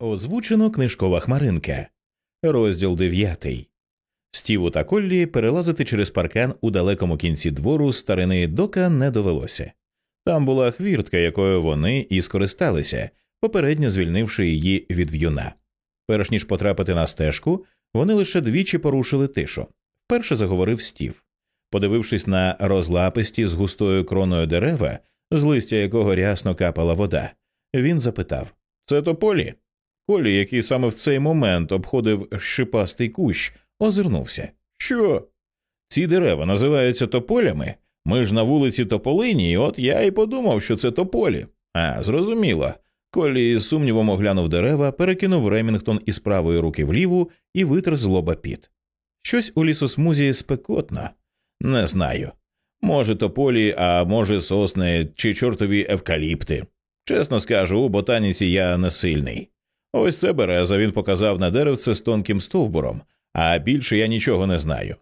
Озвучено книжкова хмаринка, розділ дев'ятий. Стіву та Коллі перелазити через паркан у далекому кінці двору старини дока не довелося. Там була хвіртка, якою вони і скористалися, попередньо звільнивши її від в'юна. Перш ніж потрапити на стежку, вони лише двічі порушили тишу. Вперше заговорив стів. Подивившись на розлаписті з густою кроною дерева, з листя якого рясно капала вода, він запитав Це тополі? Колі, який саме в цей момент обходив шипастий кущ, озирнувся. Що? Ці дерева називаються тополями. Ми ж на вулиці Тополині, і от я і подумав, що це тополі. А, зрозуміло. Колі з сумнівом оглянув дерева, перекинув Ремінгтон із правої руки в ліву і витер з лоба піт. Щось у лісосмузі спекотно. Не знаю. Може, тополі, а може, сосни чи чортові евкаліпти. Чесно скажу, у ботаніці я не сильний. Ось це береза він показав на деревце з тонким стовбуром, а більше я нічого не знаю.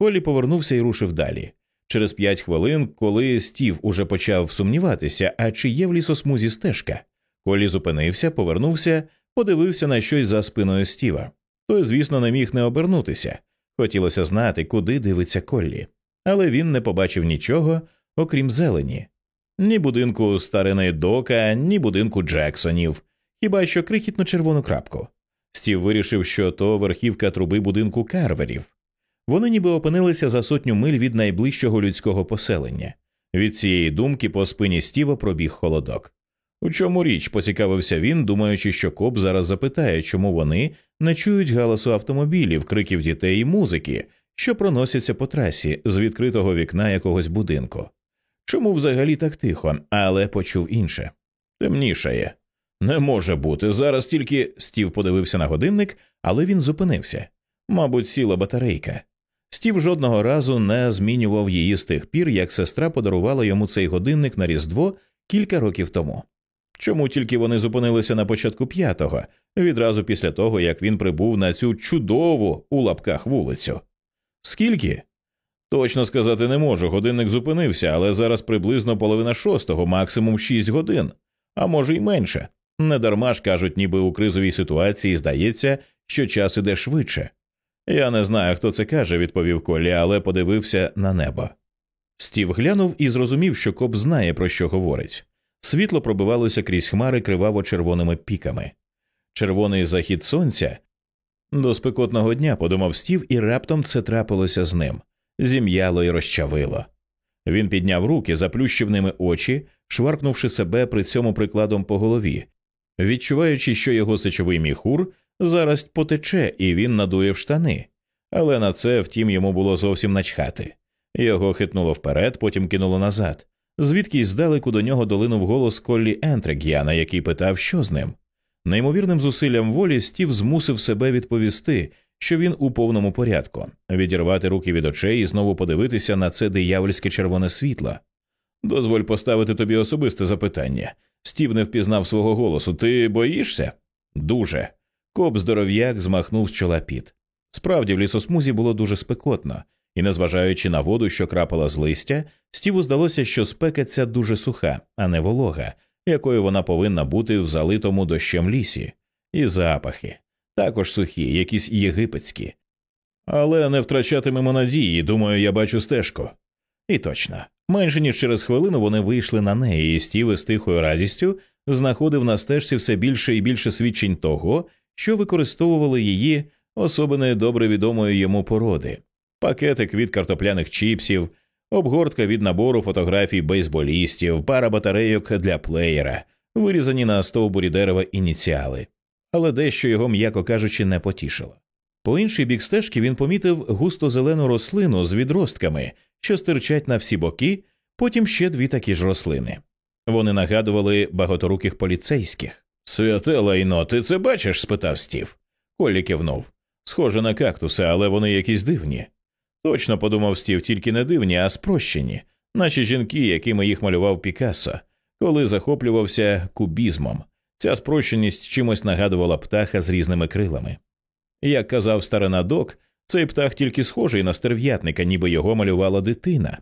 Колі повернувся і рушив далі. Через п'ять хвилин, коли стів уже почав сумніватися, а чи є в лісосмузі стежка. Колі зупинився, повернувся, подивився на щось за спиною стіва. Той, звісно, не міг не обернутися. Хотілося знати, куди дивиться Коллі. Але він не побачив нічого, окрім зелені. Ні будинку старини Дока, ні будинку Джексонів, хіба що крихітну червону крапку. Стів вирішив, що то верхівка труби будинку карверів. Вони ніби опинилися за сотню миль від найближчого людського поселення. Від цієї думки по спині Стіва пробіг холодок. У чому річ поцікавився він, думаючи, що коп зараз запитає, чому вони не чують галасу автомобілів, криків дітей і музики, що проносяться по трасі з відкритого вікна якогось будинку. Чому взагалі так тихо, але почув інше темнішає. Не може бути. Зараз тільки Стів подивився на годинник, але він зупинився. Мабуть, сіла батарейка. Стів жодного разу не змінював її з тих пір, як сестра подарувала йому цей годинник на Різдво кілька років тому. Чому тільки вони зупинилися на початку п'ятого, відразу після того, як він прибув на цю чудову у лапках вулицю? Скільки? Точно сказати не можу. Годинник зупинився, але зараз приблизно половина шостого, максимум шість годин, а може й менше. Недарма ж кажуть, ніби у кризовій ситуації здається, що час іде швидше. Я не знаю, хто це каже, відповів Колі, але подивився на небо. Стів глянув і зрозумів, що коп знає, про що говорить. Світло пробивалося крізь хмари криваво червоними піками. Червоний захід сонця. До спекотного дня подумав Стів, і раптом це трапилося з ним зім'яло і розчавило. Він підняв руки, заплющив ними очі, шваркнувши себе при цьому прикладом по голові, відчуваючи, що його сечовий міхур зараз потече, і він надує штани. Але на це, втім, йому було зовсім начхати. Його хитнуло вперед, потім кинуло назад. Звідкись здалеку до нього долинув голос Коллі Ентрег'яна, який питав, що з ним. Неймовірним зусиллям волі Стів змусив себе відповісти, що він у повному порядку, відірвати руки від очей і знову подивитися на це диявольське червоне світло. Дозволь поставити тобі особисте запитання. Стів не впізнав свого голосу. Ти боїшся? Дуже. Коп здоров'як змахнув з чола піт. Справді в лісосмузі було дуже спекотно, і, незважаючи на воду, що крапала з листя, Стіву здалося, що спека ця дуже суха, а не волога, якою вона повинна бути в залитому дощем лісі, і запахи також сухі, якісь єгипетські. Але не втрачатимемо надії, думаю, я бачу стежку. І точно, менше ніж через хвилину вони вийшли на неї, і Стів з тихою радістю знаходив на стежці все більше і більше свідчень того, що використовували її особини добре відомої йому породи, пакетик від картопляних чіпсів, обгортка від набору фотографій бейсболістів, пара батарейок для плеєра, вирізані на стовбурі дерева ініціали. Але дещо його, м'яко кажучи, не потішило. По інший бік стежки він помітив густо зелену рослину з відростками, що стирчать на всі боки, потім ще дві такі ж рослини. Вони нагадували багаторуких поліцейських. Святе лайно, ти це бачиш? спитав Стів. Колі кивнув. Схоже на кактуси, але вони якісь дивні. Точно подумав Стів, тільки не дивні, а спрощені, наче жінки, якими їх малював Пікассо, коли захоплювався кубізмом. Ця спрощеність чимось нагадувала птаха з різними крилами. Як казав старина док, цей птах тільки схожий на стерв'ятника, ніби його малювала дитина.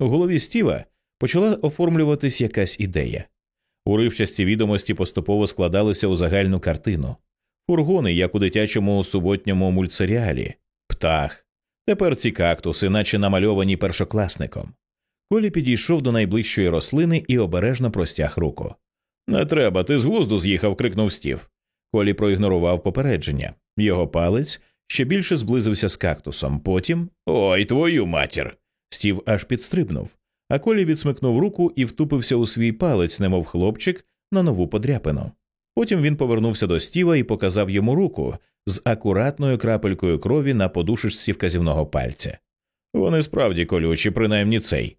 У голові Стіва почала оформлюватись якась ідея. Уривчасті відомості поступово складалися у загальну картину. Фургони, як у дитячому суботньому мультсеріалі, птах. Тепер ці кактуси, наче намальовані першокласником. Колі підійшов до найближчої рослини і обережно простяг руку. Не треба, ти з глузду з'їхав, крикнув стів. Колі проігнорував попередження. Його палець ще більше зблизився з кактусом. Потім Ой, твою матір. Стів аж підстрибнув. А Колі відсмикнув руку і втупився у свій палець, немов хлопчик, на нову подряпину. Потім він повернувся до стіва і показав йому руку з акуратною крапелькою крові на подушечці вказівного пальця. Вони справді колючі, принаймні цей.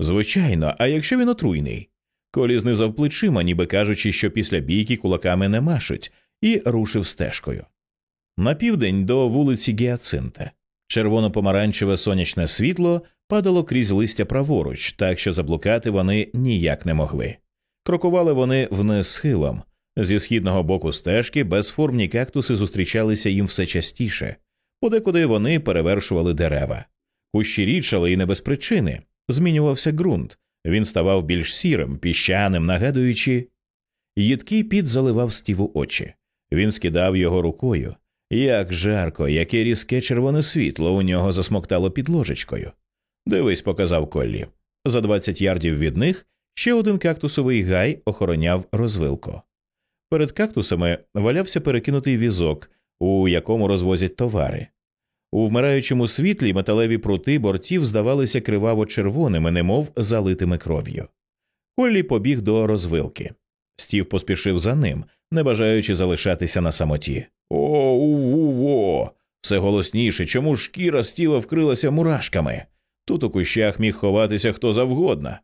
Звичайно, а якщо він отруйний? Колі знизав плечима, ніби кажучи, що після бійки кулаками не машуть, і рушив стежкою. На південь до вулиці Гіацинта. Червоно-помаранчеве сонячне світло падало крізь листя праворуч, так що заблукати вони ніяк не могли. Крокували вони вниз схилом. Зі східного боку стежки безформні кактуси зустрічалися їм все частіше, подекуди вони перевершували дерева. Кущі річали і не без причини. Змінювався ґрунт, він ставав більш сірим, піщаним, нагадуючи. Їдкий піт заливав стіву очі. Він скидав його рукою. Як жарко, яке різке червоне світло у нього засмоктало під ложечкою. Дивись, показав Коллі. За двадцять ярдів від них ще один кактусовий гай охороняв розвилку. Перед кактусами валявся перекинутий візок, у якому розвозять товари. У вмираючому світлі металеві прути бортів здавалися криваво червоними, немов залитими кров'ю. Коллі побіг до розвилки. Стів поспішив за ним, не бажаючи залишатися на самоті. О, у-во! Все голосніше, чому ж шкіра стіва вкрилася мурашками. Тут у кущах міг ховатися хто завгодно.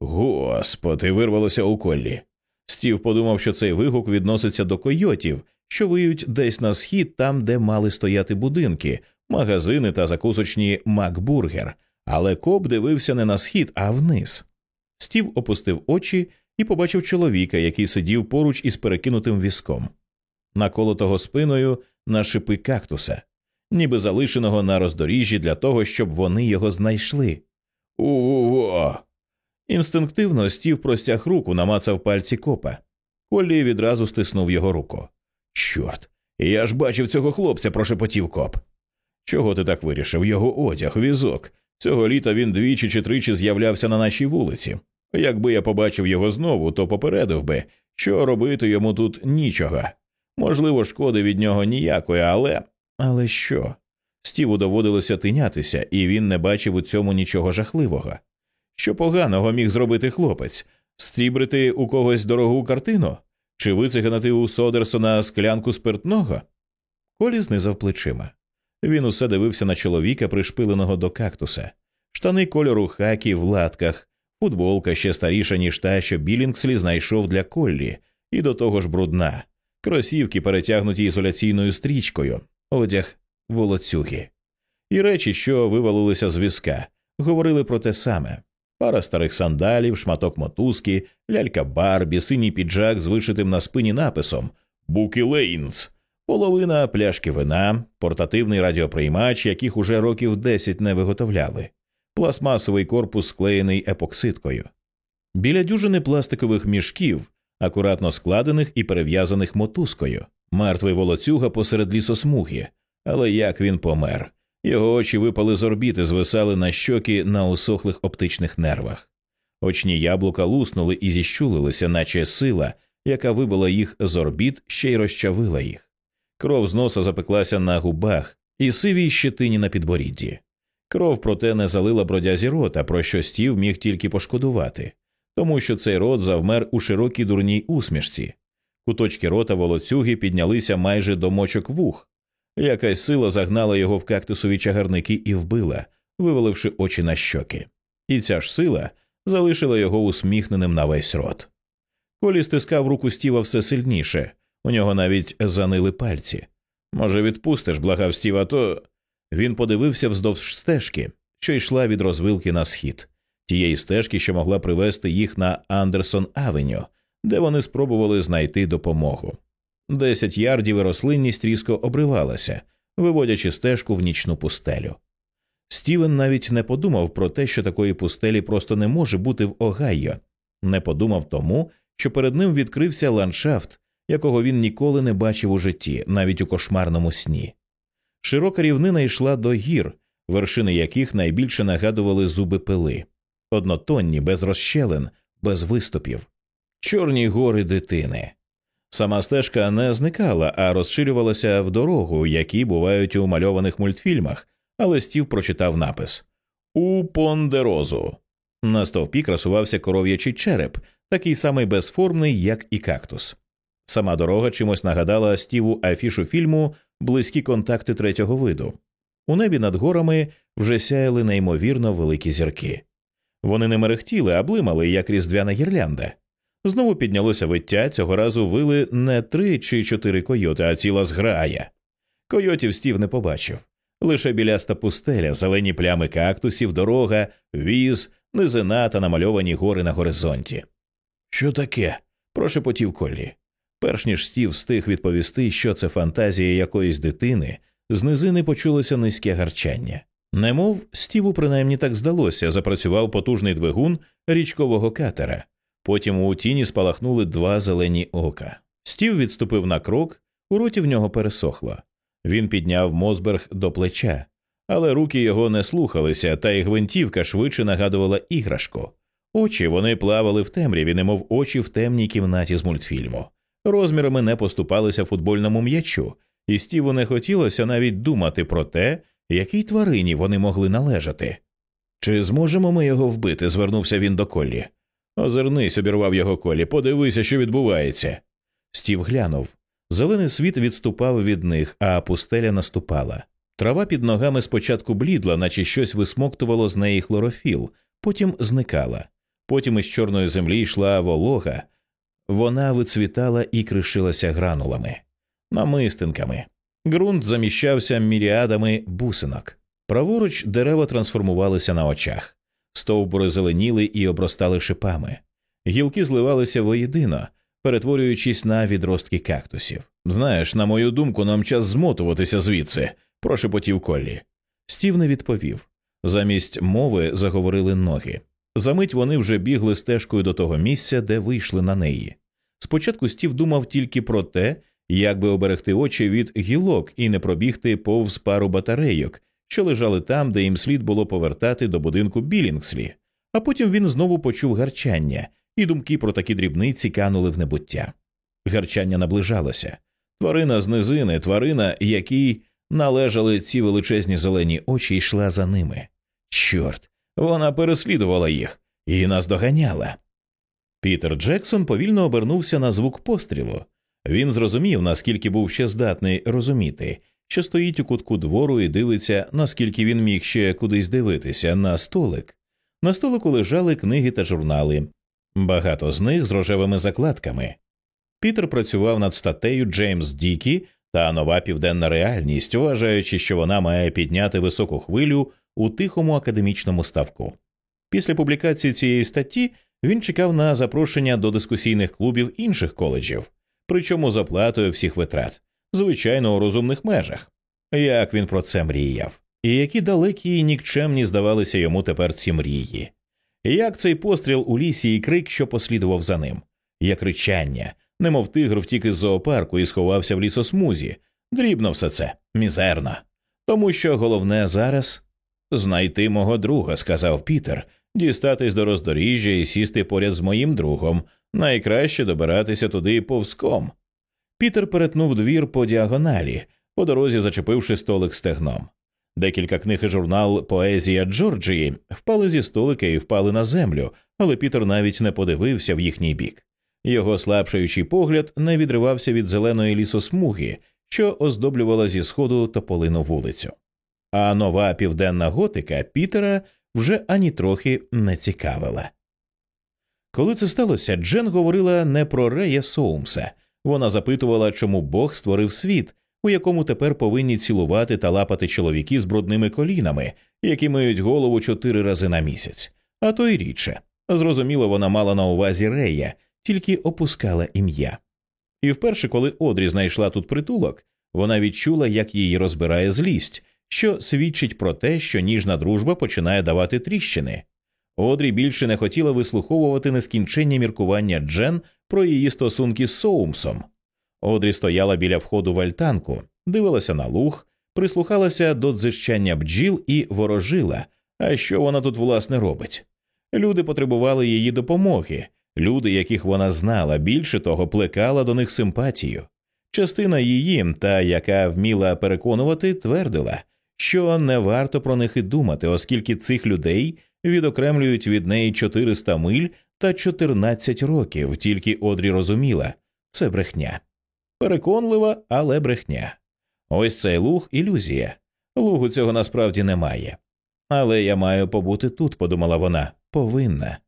Господи, вирвалося у коллі. Стів подумав, що цей вигук відноситься до койотів, що виють десь на схід, там, де мали стояти будинки, магазини та закусочні Макбургер, але коп дивився не на схід, а вниз. Стів опустив очі і побачив чоловіка, який сидів поруч із перекинутим візком, наколотого спиною на шипи кактуса, ніби залишеного на роздоріжжі для того, щоб вони його знайшли. У-во! Інстинктивно стів простяг руку, намацав пальці копа. Коллі відразу стиснув його руку. Чорт, я ж бачив цього хлопця, прошепотів коп. Чого ти так вирішив? Його одяг, візок. Цього літа він двічі чи тричі з'являвся на нашій вулиці. Якби я побачив його знову, то попередив би, що робити йому тут нічого. Можливо, шкоди від нього ніякої, але. Але що? Стіву доводилося тинятися, і він не бачив у цьому нічого жахливого. Що поганого міг зробити хлопець? Стрібрити у когось дорогу картину? Чи вициганити у Содерсона склянку спиртного? Колі знизав плечима. Він усе дивився на чоловіка, пришпиленого до кактуса, штани кольору хакі в латках, футболка ще старіша, ніж та, що Білінгслі знайшов для Коллі, і до того ж брудна, кросівки, перетягнуті ізоляційною стрічкою, одяг волоцюги. І речі, що вивалилися з візка, говорили про те саме пара старих сандалів, шматок мотузки, лялька Барбі, синій піджак з вишитим на спині написом Букі Лейнс половина пляшки вина, портативний радіоприймач, яких уже років десять не виготовляли, пластмасовий корпус склеєний епоксидкою, біля дюжини пластикових мішків, акуратно складених і перев'язаних мотузкою, мертвий волоцюга посеред лісосмуги. Але як він помер? Його очі випали з орбіти, звисали на щоки на усохлих оптичних нервах. Очні яблука луснули і зіщулилися, наче сила, яка вибила їх з орбіт, ще й розчавила їх. Кров з носа запеклася на губах і сивій щетині на підборідді. Кров, проте, не залила бродязі рота, про що стів міг тільки пошкодувати, тому що цей рот завмер у широкій дурній усмішці. Куточки рота волоцюги піднялися майже до мочок вух. Якась сила загнала його в кактусові чагарники і вбила, виваливши очі на щоки. І ця ж сила залишила його усміхненим на весь рот. Колі стискав руку стіва все сильніше, у нього навіть занили пальці. Може, відпустиш, благав стів, а то. Він подивився вздовж стежки, що йшла від розвилки на схід, тієї стежки, що могла привести їх на Андерсон Авеню, де вони спробували знайти допомогу. Десять ярдів і рослинність різко обривалася, виводячи стежку в нічну пустелю. Стівен навіть не подумав про те, що такої пустелі просто не може бути в Огайо, не подумав тому, що перед ним відкрився ландшафт, якого він ніколи не бачив у житті, навіть у кошмарному сні. Широка рівнина йшла до гір, вершини яких найбільше нагадували зуби пили, однотонні, без розщелин, без виступів, чорні гори дитини. Сама стежка не зникала, а розширювалася в дорогу, які бувають у мальованих мультфільмах, але стів прочитав напис У Пондерозу. На стовпі красувався коров'ячий череп, такий самий безформний, як і кактус. Сама дорога чимось нагадала стіву афішу фільму Близькі контакти третього виду. У небі над горами вже сяяли неймовірно великі зірки. Вони не мерехтіли, а блимали, як різдвяна гірлянда. Знову піднялося виття, цього разу вили не три чи чотири койоти, а ціла зграя. Койотів стів не побачив. Лише біляста пустеля, зелені плями кактусів, дорога, віз, низина та намальовані гори на горизонті. Що таке? прошепотів Коллі. Перш ніж стів встиг відповісти, що це фантазія якоїсь дитини, з низини почулося низьке гарчання. Немов стіву принаймні так здалося, запрацював потужний двигун річкового катера. Потім у тіні спалахнули два зелені ока. Стів відступив на крок, у роті в нього пересохло. Він підняв Мосберг до плеча, але руки його не слухалися, та й гвинтівка швидше нагадувала іграшку. Очі вони плавали в темряві, немов очі в темній кімнаті з мультфільму. Розмірами не поступалися футбольному м'ячу, і Стіву не хотілося навіть думати про те, якій тварині вони могли належати. Чи зможемо ми його вбити? звернувся він до Коллі. Озирнись, обірвав його колі, подивися, що відбувається. Стів глянув. Зелений світ відступав від них, а пустеля наступала. Трава під ногами спочатку блідла, наче щось висмоктувало з неї хлорофіл, потім зникала. Потім із чорної землі йшла волога, вона вицвітала і кришилася гранулами, намистинками. Ґрунт заміщався міріадами бусинок. Праворуч дерева трансформувалися на очах. Стовбури зеленіли і обростали шипами, гілки зливалися воєдино, перетворюючись на відростки кактусів. Знаєш, на мою думку, нам час змотуватися звідси, прошепотів Коллі. Стів не відповів. Замість мови заговорили ноги. Замить вони вже бігли стежкою до того місця, де вийшли на неї. Спочатку Стів думав тільки про те, як би оберегти очі від гілок і не пробігти повз пару батарейок, що лежали там, де їм слід було повертати до будинку Білінгслі, а потім він знову почув гарчання, і думки про такі дрібниці канули в небуття. Гарчання наближалося. Тварина з низини, тварина, якій належали ці величезні зелені очі, йшла за ними. Чорт, вона переслідувала їх і наздоганяла. Пітер Джексон повільно обернувся на звук пострілу. Він зрозумів, наскільки був ще здатний розуміти, що стоїть у кутку двору і дивиться, наскільки він міг ще кудись дивитися, на столик. На столику лежали книги та журнали, багато з них з рожевими закладками. Пітер працював над статтею Джеймс Дікі та нова південна реальність, вважаючи, що вона має підняти високу хвилю у тихому академічному ставку. Після публікації цієї статті він чекав на запрошення до дискусійних клубів інших коледжів, причому за платою всіх витрат звичайно, у розумних межах. Як він про це мріяв, і які далекі і нікчемні здавалися йому тепер ці мрії. Як цей постріл у лісі і крик, що послідував за ним, як ричання, немов тигр втік із зоопарку і сховався в лісосмузі, дрібно все це, мізерно. Тому що головне зараз знайти мого друга, сказав Пітер, дістатись до роздоріжжя і сісти поряд з моїм другом, найкраще добиратися туди повзком. Пітер перетнув двір по діагоналі, по дорозі зачепивши столик стегном. Декілька книг і журнал Поезія Джорджії впали зі столика і впали на землю, але Пітер навіть не подивився в їхній бік. Його слабшаючий погляд не відривався від зеленої лісосмуги, що оздоблювала зі сходу тополину вулицю. А нова південна готика Пітера вже ані трохи не цікавила. Коли це сталося, Джен говорила не про Рея Соумса, вона запитувала, чому Бог створив світ, у якому тепер повинні цілувати та лапати чоловіки з брудними колінами, які миють голову чотири рази на місяць, а то й рідше. Зрозуміло, вона мала на увазі Рея, тільки опускала ім'я. І вперше, коли Одрі знайшла тут притулок, вона відчула, як її розбирає злість, що свідчить про те, що ніжна дружба починає давати тріщини. Одрі більше не хотіла вислуховувати нескінченні міркування Джен про її стосунки з Соумсом. Одрі стояла біля входу в альтанку, дивилася на луг, прислухалася до дзищання бджіл і ворожила. А що вона тут власне робить? Люди потребували її допомоги, люди, яких вона знала, більше того, плекала до них симпатію. Частина її, та яка вміла переконувати, твердила, що не варто про них і думати, оскільки цих людей відокремлюють від неї 400 миль та 14 років, тільки Одрі розуміла це брехня. Переконлива, але брехня. Ось цей луг ілюзія. Лугу цього насправді немає. Але я маю побути тут, подумала вона, повинна.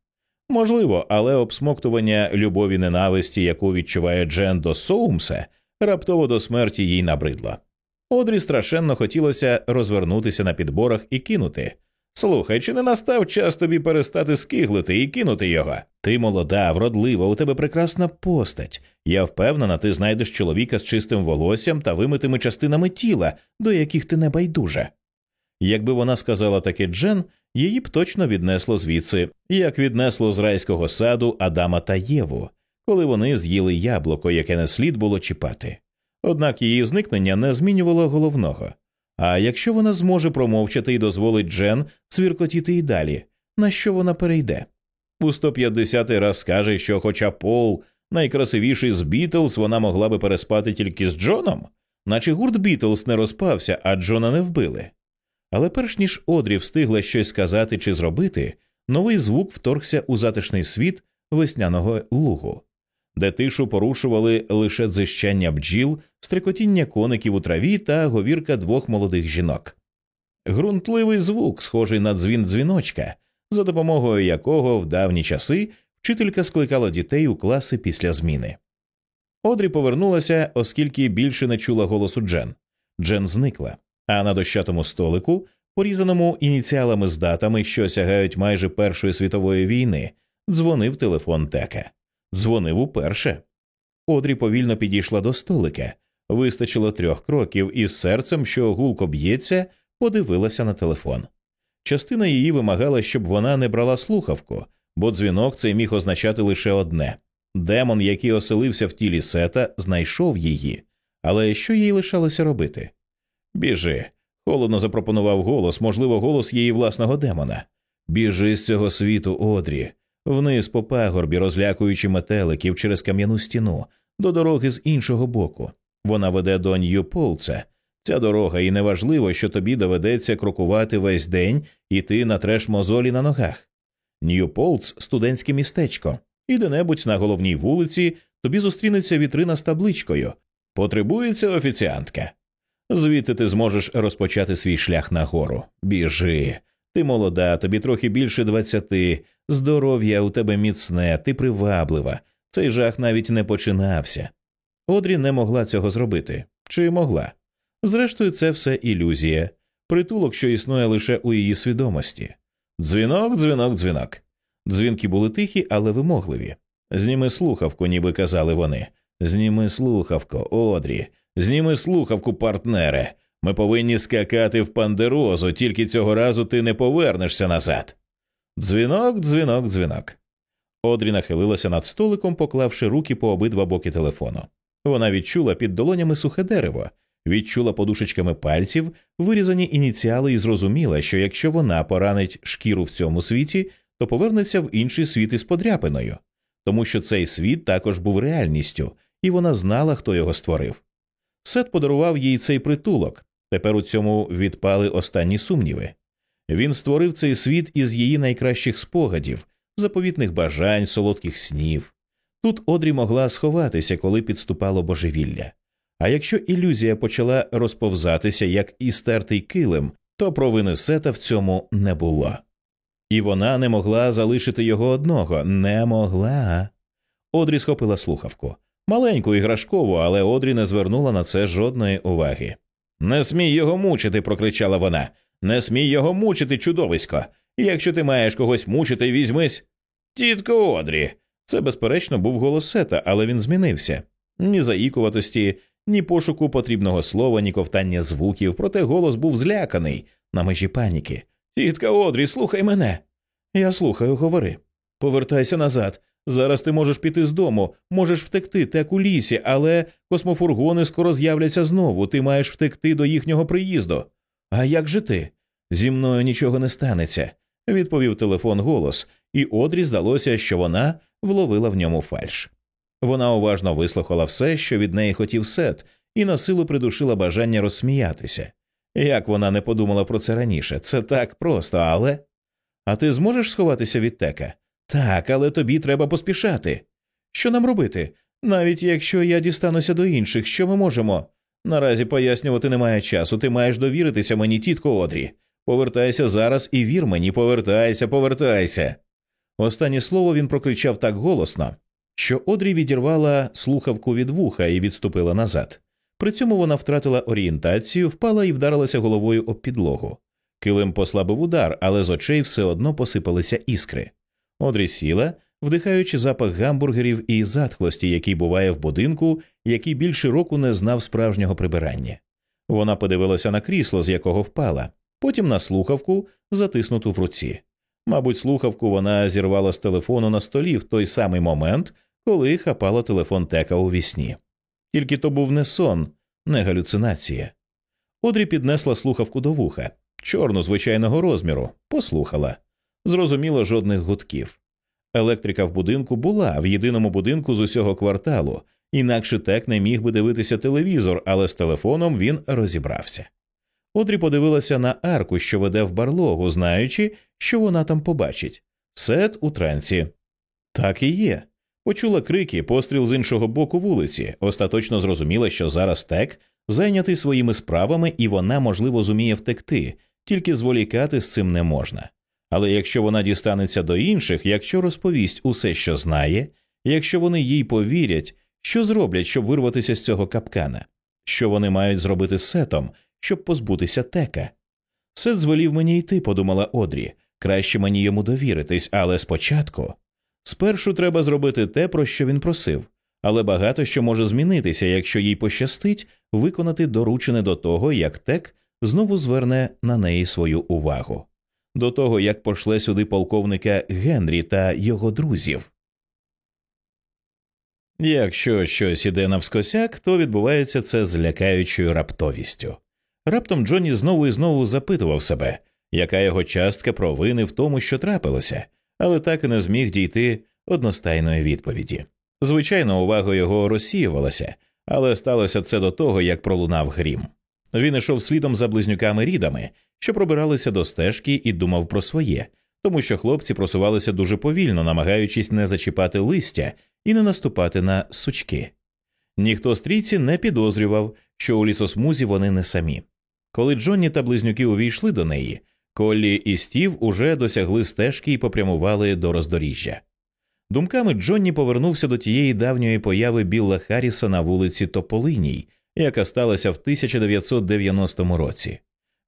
Можливо, але обсмоктування любові ненависті, яку відчуває Джен до Соумса, раптово до смерті їй набридло. Одрі страшенно хотілося розвернутися на підборах і кинути. Слухай, чи не настав час тобі перестати скиглити і кинути його? Ти молода, вродлива, у тебе прекрасна постать. Я впевнена, ти знайдеш чоловіка з чистим волоссям та вимитими частинами тіла, до яких ти не байдужа. Якби вона сказала таке Джен, її б точно віднесло звідси, як віднесло з райського саду Адама та Єву, коли вони з'їли яблуко, яке не слід було чіпати. Однак її зникнення не змінювало головного. А якщо вона зможе промовчати і дозволить Джен цвіркотіти і далі, на що вона перейде? У 150-й раз скаже, що, хоча Пол найкрасивіший з Бітлз, вона могла би переспати тільки з Джоном, наче гурт Бітлз не розпався, а Джона не вбили. Але перш ніж Одрі встигла щось сказати чи зробити, новий звук вторгся у затишний світ весняного лугу, де тишу порушували лише дзищання бджіл, стрикотіння коників у траві та говірка двох молодих жінок. Грунтливий звук, схожий на дзвін дзвіночка, за допомогою якого в давні часи вчителька скликала дітей у класи після зміни. Одрі повернулася, оскільки більше не чула голосу Джен. Джен зникла а на дощатому столику, порізаному ініціалами з датами, що сягають майже Першої світової війни, дзвонив телефон Тека. Дзвонив уперше. Одрі повільно підійшла до столика, вистачило трьох кроків і з серцем, що гулко б'ється, подивилася на телефон. Частина її вимагала, щоб вона не брала слухавку, бо дзвінок цей міг означати лише одне демон, який оселився в тілі сета, знайшов її. Але що їй лишалося робити? Біжи. Холодно запропонував голос, можливо, голос її власного демона. Біжи з цього світу, Одрі, вниз по пагорбі, розлякуючи метеликів через кам'яну стіну, до дороги з іншого боку. Вона веде до Ньюполца. Ця дорога, і неважливо, що тобі доведеться крокувати весь день і ти натреш мозолі на ногах. Ньюполц студентське містечко, і де-небудь на головній вулиці тобі зустрінеться вітрина з табличкою. Потребується офіціантка. Звідти ти зможеш розпочати свій шлях нагору. Біжи. Ти молода, тобі трохи більше двадцяти, здоров'я у тебе міцне, ти приваблива. Цей жах навіть не починався. Одрі не могла цього зробити. Чи могла? Зрештою, це все ілюзія, притулок, що існує лише у її свідомості. Дзвінок, дзвінок, дзвінок. Дзвінки були тихі, але вимогливі. Зніми слухавку, ніби казали вони. Зніми слухавку, Одрі. Зніми слухавку, партнере. Ми повинні скакати в пандерозу, тільки цього разу ти не повернешся назад. Дзвінок, дзвінок, дзвінок. Одрі нахилилася над столиком, поклавши руки по обидва боки телефону. Вона відчула під долонями сухе дерево, відчула подушечками пальців вирізані ініціали і зрозуміла, що якщо вона поранить шкіру в цьому світі, то повернеться в інший світ із подряпиною, тому що цей світ також був реальністю, і вона знала, хто його створив. Сет подарував їй цей притулок. Тепер у цьому відпали останні сумніви. Він створив цей світ із її найкращих спогадів, заповітних бажань, солодких снів. Тут Одрі могла сховатися, коли підступало божевілля. А якщо ілюзія почала розповзатися, як і стертий килим, то провини сета в цьому не було. І вона не могла залишити його одного, не могла. Одрі схопила слухавку маленьку іграшкову, але Одрі не звернула на це жодної уваги. Не смій його мучити, прокричала вона. Не смій його мучити, чудовисько. Якщо ти маєш когось мучити, візьмись. Тітко Одрі. Це, безперечно, був голос сета, але він змінився. Ні заїкуватості, ні пошуку потрібного слова, ні ковтання звуків, проте голос був зляканий на межі паніки. Тітка Одрі, слухай мене. Я слухаю, говори. Повертайся назад. Зараз ти можеш піти з дому, можеш втекти так у лісі, але космофургони скоро з'являться знову. Ти маєш втекти до їхнього приїзду. А як же ти? Зі мною нічого не станеться, відповів телефон голос, і Одрі здалося, що вона вловила в ньому фальш. Вона уважно вислухала все, що від неї хотів Сет, і на силу придушила бажання розсміятися. Як вона не подумала про це раніше, це так просто, але. А ти зможеш сховатися від тека? Так, але тобі треба поспішати. Що нам робити? Навіть якщо я дістануся до інших, що ми можемо? Наразі пояснювати немає часу, ти маєш довіритися мені, тітко Одрі. Повертайся зараз і вір мені, повертайся, повертайся. Останнє слово він прокричав так голосно, що Одрі відірвала слухавку від вуха і відступила назад. При цьому вона втратила орієнтацію, впала і вдарилася головою об підлогу. Килим послабив удар, але з очей все одно посипалися іскри. Одрі сіла, вдихаючи запах гамбургерів і затхлості, який буває в будинку, який більше року не знав справжнього прибирання. Вона подивилася на крісло, з якого впала, потім на слухавку, затиснуту в руці. Мабуть, слухавку вона зірвала з телефону на столі в той самий момент, коли хапала телефон тека у вісні. Тільки то був не сон, не галюцинація. Одрі піднесла слухавку до вуха, чорну звичайного розміру, послухала. Зрозуміло, жодних гудків. Електрика в будинку була в єдиному будинку з усього кварталу, інакше тек не міг би дивитися телевізор, але з телефоном він розібрався. Одрі подивилася на арку, що веде в барлогу, знаючи, що вона там побачить. Сет у трансі. Так і є. Почула крики, постріл з іншого боку вулиці, остаточно зрозуміла, що зараз тек зайнятий своїми справами, і вона, можливо, зуміє втекти, тільки зволікати з цим не можна. Але якщо вона дістанеться до інших, якщо розповість усе, що знає, якщо вони їй повірять, що зроблять, щоб вирватися з цього капкана, що вони мають зробити з сетом, щоб позбутися тека. Сет звелів мені йти, подумала Одрі. Краще мені йому довіритись, але спочатку. Спершу треба зробити те, про що він просив, але багато що може змінитися, якщо їй пощастить виконати доручене до того, як тек знову зверне на неї свою увагу, до того як пошле сюди полковника Генрі та його друзів. Якщо щось іде навскосяк, то відбувається це з лякаючою раптовістю. Раптом Джонні знову і знову запитував себе, яка його частка провини в тому, що трапилося, але так і не зміг дійти одностайної відповіді. Звичайно, увага його розсіювалася, але сталося це до того, як пролунав грім. Він ішов слідом за близнюками рідами, що пробиралися до стежки і думав про своє, тому що хлопці просувалися дуже повільно, намагаючись не зачіпати листя і не наступати на сучки. Ніхто стрійці не підозрював, що у лісосмузі вони не самі. Коли Джонні та близнюки увійшли до неї, Коллі і Стів уже досягли стежки і попрямували до роздоріжжя. Думками Джонні повернувся до тієї давньої появи Білла Харріса на вулиці Тополиній, яка сталася в 1990 році.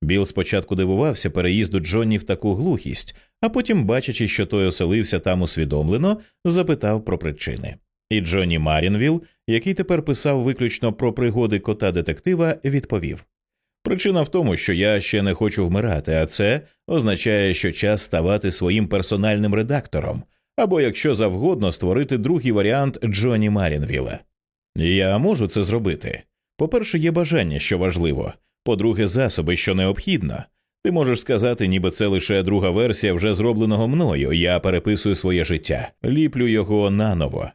Біл спочатку дивувався переїзду Джонні в таку глухість, а потім, бачачи, що той оселився там усвідомлено, запитав про причини. І Джонні Марінвіл, який тепер писав виключно про пригоди кота детектива, відповів Причина в тому, що я ще не хочу вмирати, а це означає, що час ставати своїм персональним редактором, або якщо завгодно створити другий варіант Джоні Марінвіла. Я можу це зробити. По-перше, є бажання, що важливо, по-друге, засоби, що необхідно. Ти можеш сказати, ніби це лише друга версія вже зробленого мною. Я переписую своє життя, ліплю його наново.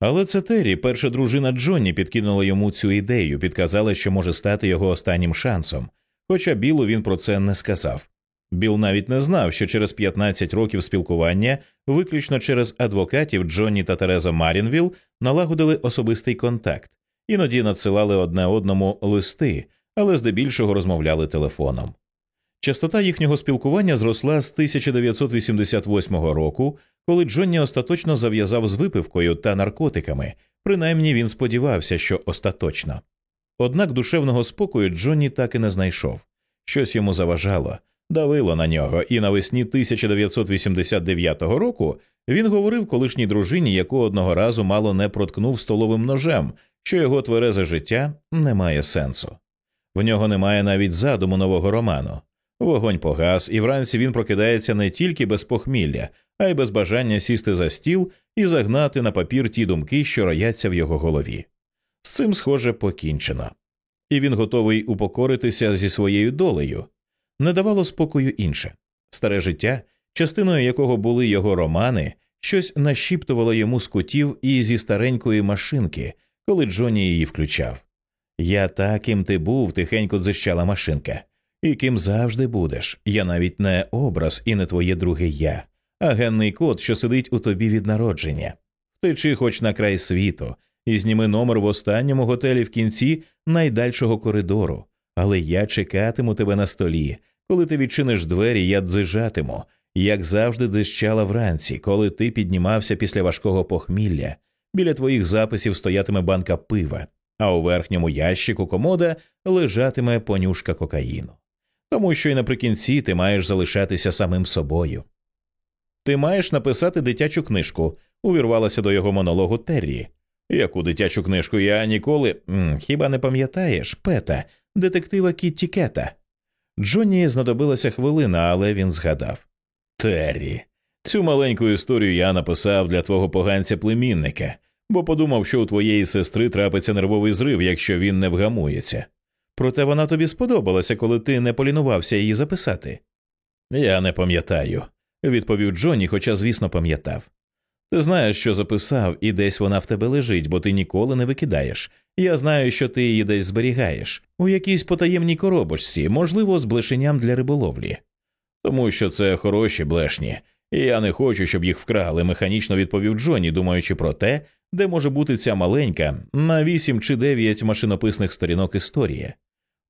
Але це Террі, перша дружина Джонні, підкинула йому цю ідею, підказала, що може стати його останнім шансом. Хоча Білу він про це не сказав. Біл навіть не знав, що через 15 років спілкування, виключно через адвокатів Джонні та Тереза Марінвіл налагодили особистий контакт, іноді надсилали одне одному листи, але здебільшого розмовляли телефоном. Частота їхнього спілкування зросла з 1988 року, коли Джонні остаточно зав'язав з випивкою та наркотиками, принаймні він сподівався, що остаточно. Однак душевного спокою Джонні так і не знайшов. Щось йому заважало, давило на нього, і навесні 1989 року він говорив колишній дружині, яку одного разу мало не проткнув столовим ножем, що його тверезе життя не має сенсу. В нього немає навіть задуму нового роману. Вогонь погас, і вранці він прокидається не тільки без похмілля, а й без бажання сісти за стіл і загнати на папір ті думки, що рояться в його голові. З цим, схоже, покінчено. І він готовий упокоритися зі своєю долею. Не давало спокою інше старе життя, частиною якого були його романи, щось нашіптувало йому з кутів і зі старенької машинки, коли Джоні її включав. Я та, ким ти був, тихенько дзищала машинка, і ким завжди будеш. Я навіть не образ і не твоє друге я, а генний код, що сидить у тобі від народження. Втечи хоч на край світу, і зніми номер в останньому готелі в кінці найдальшого коридору. Але я чекатиму тебе на столі. Коли ти відчиниш двері, я дзижатиму, як завжди дзищала вранці, коли ти піднімався після важкого похмілля. Біля твоїх записів стоятиме банка пива, а у верхньому ящику комода лежатиме понюшка кокаїну. Тому що й наприкінці ти маєш залишатися самим собою. Ти маєш написати дитячу книжку, увірвалася до його монологу Террі. Яку дитячу книжку я ніколи. Хіба не пам'ятаєш, пета, детектива Кітті Кета? Джонні знадобилася хвилина, але він згадав Террі, цю маленьку історію я написав для твого поганця племінника, бо подумав, що у твоєї сестри трапиться нервовий зрив, якщо він не вгамується. Проте вона тобі сподобалася, коли ти не полінувався її записати. Я не пам'ятаю, відповів Джонні, хоча, звісно, пам'ятав. Ти знаєш, що записав, і десь вона в тебе лежить, бо ти ніколи не викидаєш. Я знаю, що ти її десь зберігаєш у якійсь потаємній коробочці, можливо, з блешенням для риболовлі. Тому що це хороші блешні, я не хочу, щоб їх вкрали, механічно відповів Джонні, думаючи про те, де може бути ця маленька на вісім чи дев'ять машинописних сторінок історія.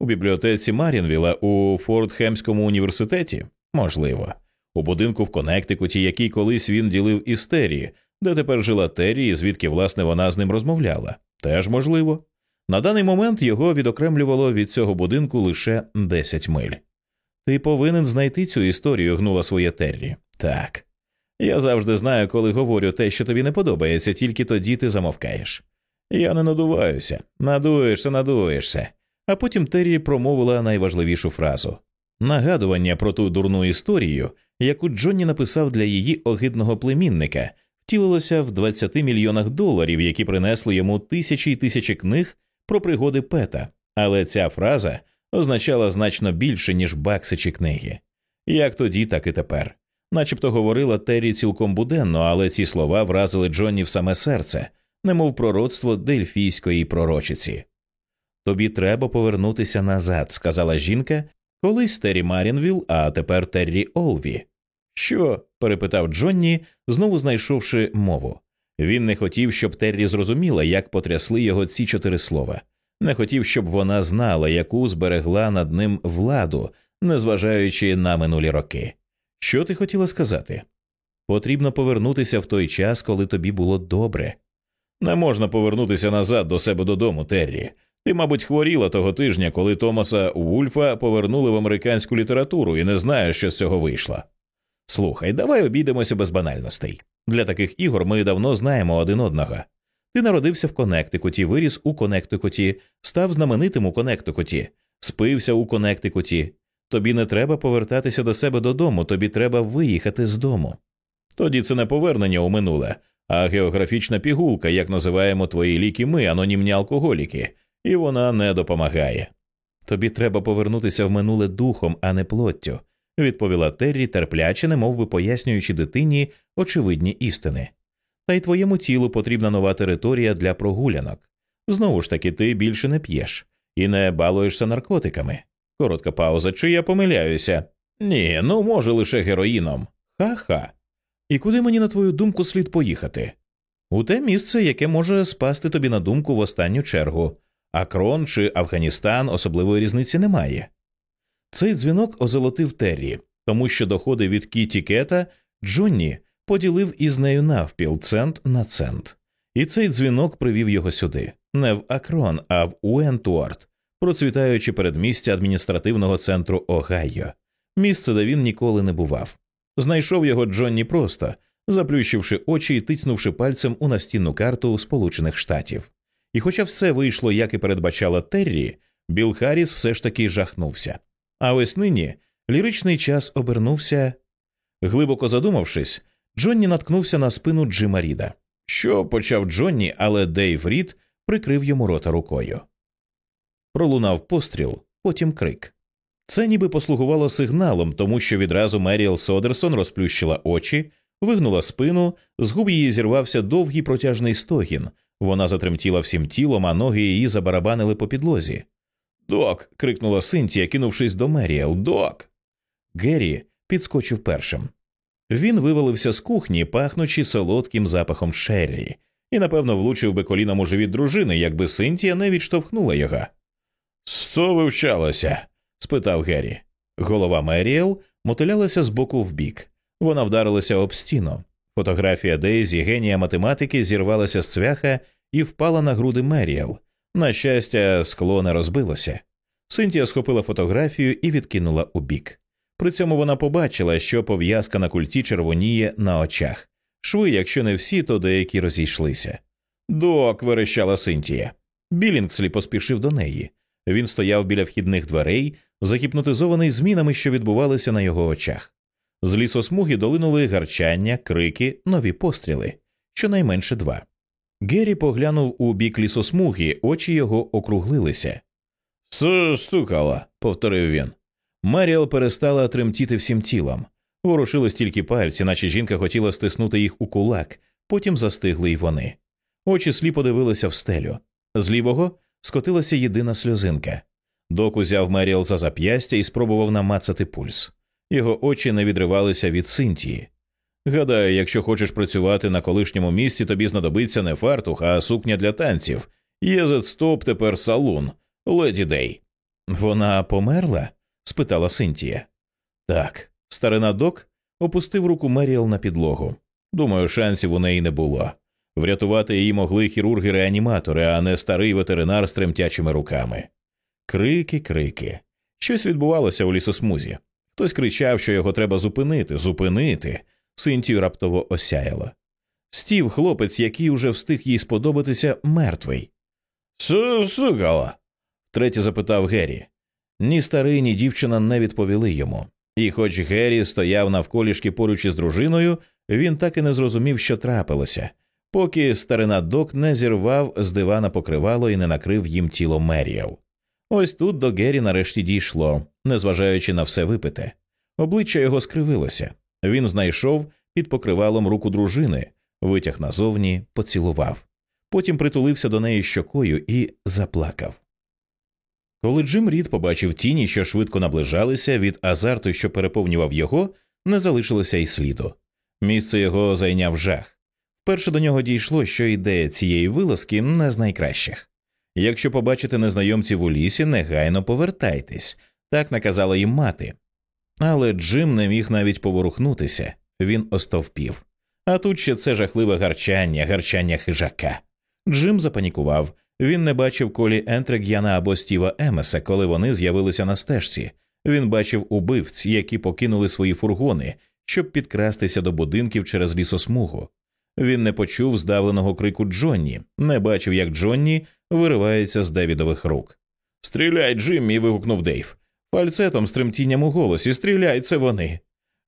У бібліотеці Марінвіла у Фортхемському університеті можливо у будинку в Коннектикуті, який колись він ділив із Террі, де тепер жила Террі, і звідки власне вона з ним розмовляла. Теж можливо. На даний момент його відокремлювало від цього будинку лише 10 миль. Ти повинен знайти цю історію, гнула своє Террі. Так. Я завжди знаю, коли говорю те, що тобі не подобається, тільки тоді ти замовкаєш. Я не надуваюся, надуєшся, надуєшся. А потім Террі промовила найважливішу фразу нагадування про ту дурну історію, яку Джонні написав для її огидного племінника, втілилося в 20 мільйонах доларів, які принесли йому тисячі й тисячі книг про пригоди Пета, але ця фраза означала значно більше, ніж бакси чи книги. Як тоді, так і тепер. Начебто говорила Террі цілком буденно, але ці слова вразили Джонні в саме серце, немов пророцтво дельфійської пророчиці. Тобі треба повернутися назад, сказала жінка, колись Террі Марінвіл, а тепер Террі Олві. Що? перепитав Джонні, знову знайшовши мову. Він не хотів, щоб Террі зрозуміла, як потрясли його ці чотири слова, не хотів, щоб вона знала, яку зберегла над ним владу, незважаючи на минулі роки. Що ти хотіла сказати? Потрібно повернутися в той час, коли тобі було добре. Не можна повернутися назад до себе додому, Террі. Ти, мабуть, хворіла того тижня, коли Томаса Вульфа повернули в американську літературу і не знаєш, що з цього вийшло. Слухай, давай обійдемося без банальностей. Для таких ігор ми давно знаємо один одного. Ти народився в Коннектикуті, виріс у Коннектикуті, став знаменитим у Коннектикуті, спився у Коннектикуті. Тобі не треба повертатися до себе додому, тобі треба виїхати з дому. Тоді це не повернення у минуле, а географічна пігулка, як називаємо твої ліки ми, анонімні алкоголіки, і вона не допомагає. Тобі треба повернутися в минуле духом, а не плоттю, відповіла Террі, терпляче, немов би пояснюючи дитині очевидні істини. Та й твоєму тілу потрібна нова територія для прогулянок. Знову ж таки, ти більше не п'єш і не балуєшся наркотиками. Коротка пауза, чи я помиляюся? Ні, ну може лише героїном. Ха-ха. І куди мені, на твою думку, слід поїхати? У те місце, яке може спасти тобі на думку в останню чергу, Акрон чи Афганістан особливої різниці немає. Цей дзвінок озолотив Террі, тому що доходи від Кіті Кета Джонні поділив із нею навпіл цент на цент, і цей дзвінок привів його сюди, не в Акрон, а в Уентуарт, процвітаючи передмістя адміністративного центру Огайо, місце, де він ніколи не бував. Знайшов його Джонні просто, заплющивши очі і тицнувши пальцем у настінну карту Сполучених Штатів. І, хоча все вийшло, як і передбачала Террі, Біл Харріс все ж таки жахнувся. А ось нині Ліричний час обернувся. Глибоко задумавшись, Джонні наткнувся на спину Джима Ріда. Що почав Джонні, але Дейв Рід прикрив йому рота рукою. Пролунав постріл, потім крик. Це ніби послугувало сигналом, тому що відразу Меріел Содерсон розплющила очі, вигнула спину, з губ її зірвався довгий протяжний стогін. Вона затремтіла всім тілом, а ноги її забарабанили по підлозі. Док. крикнула Синтія, кинувшись до Меріел. Док. Геррі підскочив першим. Він вивалився з кухні, пахнучи солодким запахом шеррі, і, напевно, влучив би коліном у живіт дружини, якби Синтія не відштовхнула його. Сто вивчалося? спитав Геррі. Голова Меріел мотилялася з боку в бік. Вона вдарилася об стіну. Фотографія Дейзі, генія математики, зірвалася з цвяха і впала на груди Меріел. На щастя, скло не розбилося. Синтія схопила фотографію і відкинула у бік. При цьому вона побачила, що пов'язка на культі червоніє на очах. Шви, якщо не всі, то деякі розійшлися. Док, верещала Синтія. Білінгслі поспішив до неї. Він стояв біля вхідних дверей, загіпнотизований змінами, що відбувалися на його очах. З лісосмуги долинули гарчання, крики, нові постріли, щонайменше два. Геррі поглянув у бік лісосмуги, очі його округлилися. Стукала, повторив він. Маріал перестала тремтіти всім тілом. Ворушились тільки пальці, наче жінка хотіла стиснути їх у кулак, потім застигли й вони. Очі сліпо дивилися в стелю. З лівого скотилася єдина сльозинка. Док узяв Меріал за зап'ястя і спробував намацати пульс. Його очі не відривалися від Синтії. Гадаю, якщо хочеш працювати на колишньому місці, тобі знадобиться не фартух, а сукня для танців. Єзет стоп тепер салун, леді Дей. Вона померла? Спитала Синтія. Так, старина док опустив руку Меріал на підлогу. Думаю, шансів у неї не було. Врятувати її могли хірурги-реаніматори, а не старий ветеринар з тремтячими руками. Крики, крики. Щось відбувалося у лісосмузі. Хтось кричав, що його треба зупинити, зупинити. Синтію раптово осяяло. Стів, хлопець, який уже встиг їй сподобатися, мертвий. Сугала? втретє запитав Геррі. Ні старий, ні дівчина не відповіли йому. І, хоч Геррі стояв навколішки поруч із дружиною, він так і не зрозумів, що трапилося, поки старина док не зірвав з дивана покривало і не накрив їм тіло Меріел. Ось тут до Геррі нарешті дійшло, незважаючи на все випите. Обличчя його скривилося. Він знайшов під покривалом руку дружини, витяг назовні, поцілував. Потім притулився до неї щокою і заплакав. Коли Джим Рід побачив тіні, що швидко наближалися від азарту, що переповнював його, не залишилося й сліду. Місце його зайняв жах. Вперше до нього дійшло, що ідея цієї вилазки не з найкращих. Якщо побачите незнайомців у лісі, негайно повертайтесь, так наказала їм мати. Але Джим не міг навіть поворухнутися, він остовпів. А тут ще це жахливе гарчання, гарчання хижака. Джим запанікував. Він не бачив колі Ентрег'яна або Стіва Емеса, коли вони з'явилися на стежці. Він бачив убивць, які покинули свої фургони, щоб підкрастися до будинків через лісосмугу. Він не почув здавленого крику Джонні, не бачив, як Джонні виривається з Девідових рук. Стріляй, Джиммі. вигукнув Дейв. Фальцетом з тремтінням у голосі Стріляй, це вони.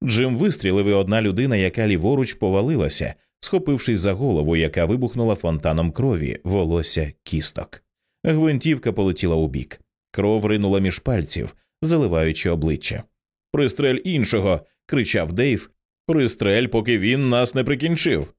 Джим вистрілив і одна людина, яка ліворуч повалилася, схопившись за голову, яка вибухнула фонтаном крові, волосся кісток. Гвинтівка полетіла у бік. Кров ринула між пальців, заливаючи обличчя. Пристрель іншого. кричав Дейв. Пристрель, поки він нас не прикінчив.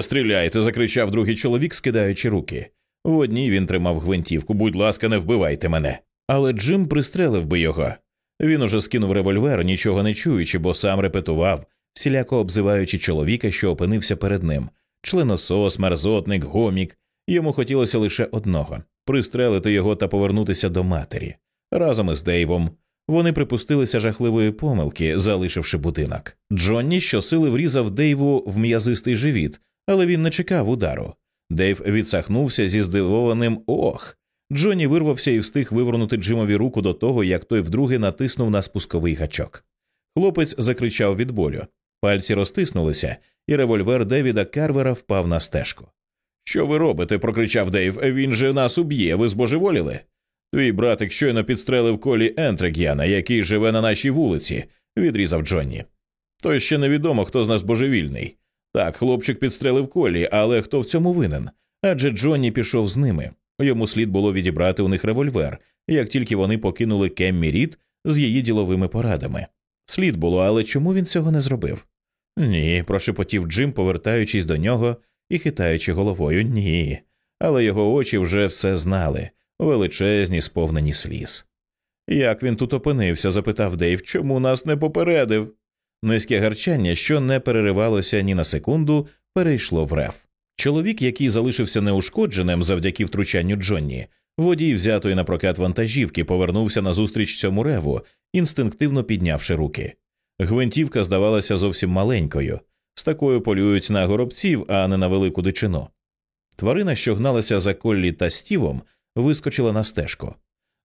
Стріляйте, закричав другий чоловік, скидаючи руки. В одній він тримав гвинтівку, будь ласка, не вбивайте мене. Але Джим пристрелив би його. Він уже скинув револьвер, нічого не чуючи, бо сам репетував, всіляко обзиваючи чоловіка, що опинився перед ним членосос, мерзотник, гомік. Йому хотілося лише одного пристрелити його та повернутися до матері. Разом із Дейвом. Вони припустилися жахливої помилки, залишивши будинок. Джонні щосили врізав Дейву в м'язистий живіт, але він не чекав удару. Дейв відсахнувся зі здивованим ох. Джонні вирвався і встиг вивернути Джимові руку до того, як той вдруге натиснув на спусковий гачок. Хлопець закричав від болю. Пальці розтиснулися, і револьвер Девіда Карвера впав на стежку. Що ви робите? прокричав Дейв. Він же нас уб'є, ви збожеволіли. Твій братик щойно підстрелив колі Ентрег'яна, який живе на нашій вулиці, відрізав Джонні. То ще невідомо, хто з нас божевільний. Так, хлопчик підстрелив колі, але хто в цьому винен? Адже Джонні пішов з ними. Йому слід було відібрати у них револьвер, як тільки вони покинули Кеммі Рід з її діловими порадами. Слід було, але чому він цього не зробив? Ні, прошепотів Джим, повертаючись до нього і хитаючи головою. Ні. Але його очі вже все знали величезні, сповнені сліз. Як він тут опинився? запитав Дейв, чому нас не попередив? Низьке гарчання, що не переривалося ні на секунду, перейшло в рев. Чоловік, який залишився неушкодженим завдяки втручанню Джонні, водій взятої на прокат вантажівки, повернувся назустріч цьому реву, інстинктивно піднявши руки. Гвинтівка здавалася зовсім маленькою, з такою полюють на горобців, а не на велику дичину. Тварина, що гналася за Коллі та стівом, вискочила на стежку.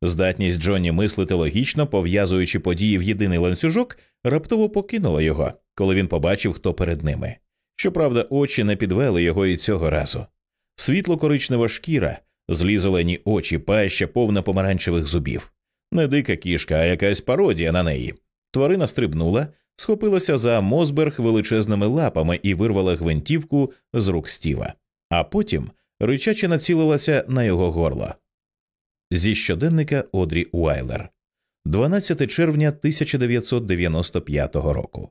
Здатність Джонні мислити логічно, пов'язуючи події в єдиний ланцюжок, раптово покинула його, коли він побачив, хто перед ними. Щоправда, очі не підвели його і цього разу. Світло коричнева шкіра, злі зелені очі, паща повна помаранчевих зубів. Не дика кішка, а якась пародія на неї. Тварина стрибнула, схопилася за Мозберг величезними лапами і вирвала гвинтівку з рук стіва, а потім ричаче націлилася на його горло. Зі щоденника Одрі Уайлер, 12 червня 1995 року.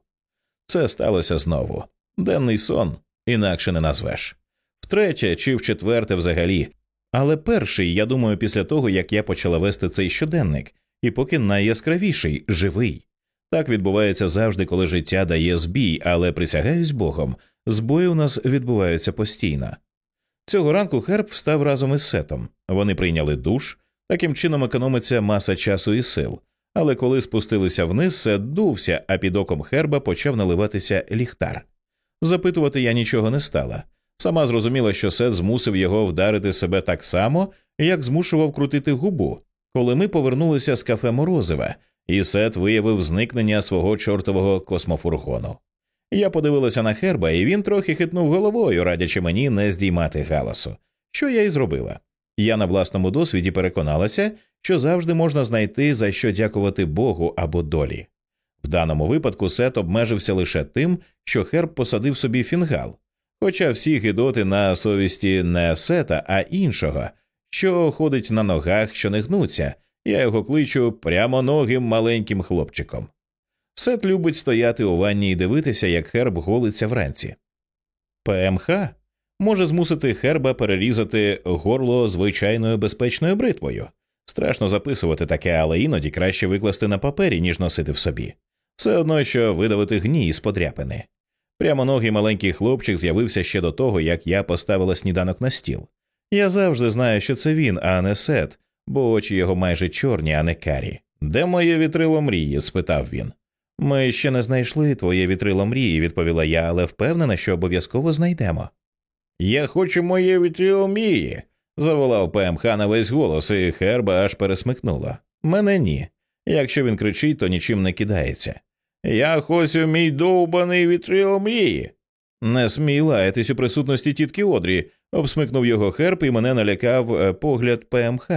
Це сталося знову. Денний сон, інакше не назвеш. Втретє чи в четверте взагалі. Але перший, я думаю, після того, як я почала вести цей щоденник, і поки найяскравіший живий. Так відбувається завжди, коли життя дає збій, але присягаюсь Богом, збої у нас відбуваються постійно. Цього ранку Херб встав разом із Сетом. Вони прийняли душ, таким чином економиться маса часу і сил. Але коли спустилися вниз, Сет дувся, а під оком Херба почав наливатися ліхтар. Запитувати я нічого не стала. Сама зрозуміла, що Сет змусив його вдарити себе так само, як змушував крутити губу, коли ми повернулися з кафе Морозива, і Сет виявив зникнення свого чортового космофургону. Я подивилася на Херба, і він трохи хитнув головою, радячи мені не здіймати галасу, що я й зробила. Я на власному досвіді переконалася, що завжди можна знайти за що дякувати Богу або долі. В даному випадку Сет обмежився лише тим, що Херб посадив собі фінгал, хоча всі гидоти на совісті не Сета, а іншого, що ходить на ногах, що не гнуться, я його кличу прямоногим маленьким хлопчиком. Сет любить стояти у ванні і дивитися, як Херб голиться вранці. ПМХ може змусити Херба перерізати горло звичайною безпечною бритвою. Страшно записувати таке, але іноді краще викласти на папері, ніж носити в собі. Все одно, що видавити гній з подряпини. Прямоногий маленький хлопчик з'явився ще до того, як я поставила сніданок на стіл. Я завжди знаю, що це він, а не сет, бо очі його майже чорні, а не карі. Де моє вітрило мрії? спитав він. Ми ще не знайшли твоє вітрило мрії, відповіла я, але впевнена, що обов'язково знайдемо. Я хочу моє вітрило мрії. заволав ПМХ на весь голос, і Херба аж пересмикнула. Мене ні. Якщо він кричить, то нічим не кидається. Я хочу мій довбаний вітрило мрії. Не смій лаятись у присутності тітки Одрі, обсмикнув його херб і мене налякав е, погляд ПМХ,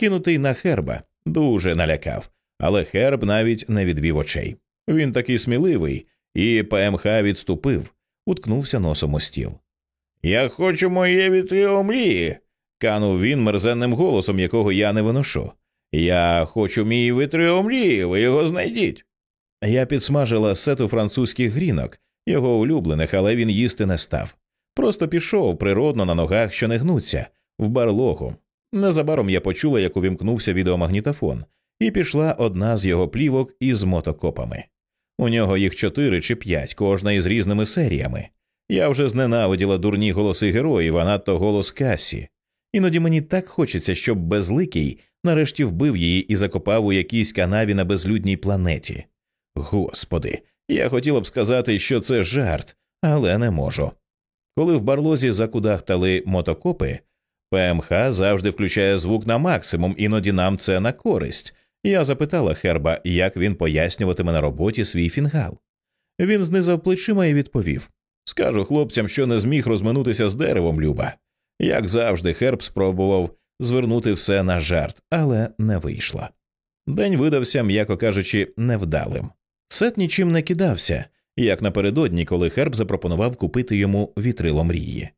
кинутий на херба. Дуже налякав, але херб навіть не відвів очей. Він такий сміливий, і ПМХ відступив, уткнувся носом у стіл. Я хочу моє вітрило мрії. канув він мерзенним голосом, якого я не виношу. Я хочу мій витріо мрії, ви його знайдіть. Я підсмажила сету французьких грінок, його улюблених, але він їсти не став. Просто пішов природно на ногах, що не гнуться, в барлогу. Незабаром я почула, як увімкнувся відеомагнітофон, і пішла одна з його плівок із мотокопами. У нього їх чотири чи п'ять, кожна із різними серіями. Я вже зненавиділа дурні голоси героїв, а надто голос Касі. Іноді мені так хочеться, щоб безликий нарешті вбив її і закопав у якійсь канаві на безлюдній планеті. Господи, я хотіла б сказати, що це жарт, але не можу. Коли в барлозі закудахтали мотокопи, ПМХ завжди включає звук на максимум, іноді нам це на користь. Я запитала Херба, як він пояснюватиме на роботі свій фінгал. Він знизав плечима і відповів Скажу хлопцям, що не зміг розминутися з деревом, Люба. Як завжди, Херб спробував звернути все на жарт, але не вийшло. День видався, м'яко кажучи, невдалим. Сет нічим не кидався, як напередодні, коли Херб запропонував купити йому вітрило мрії.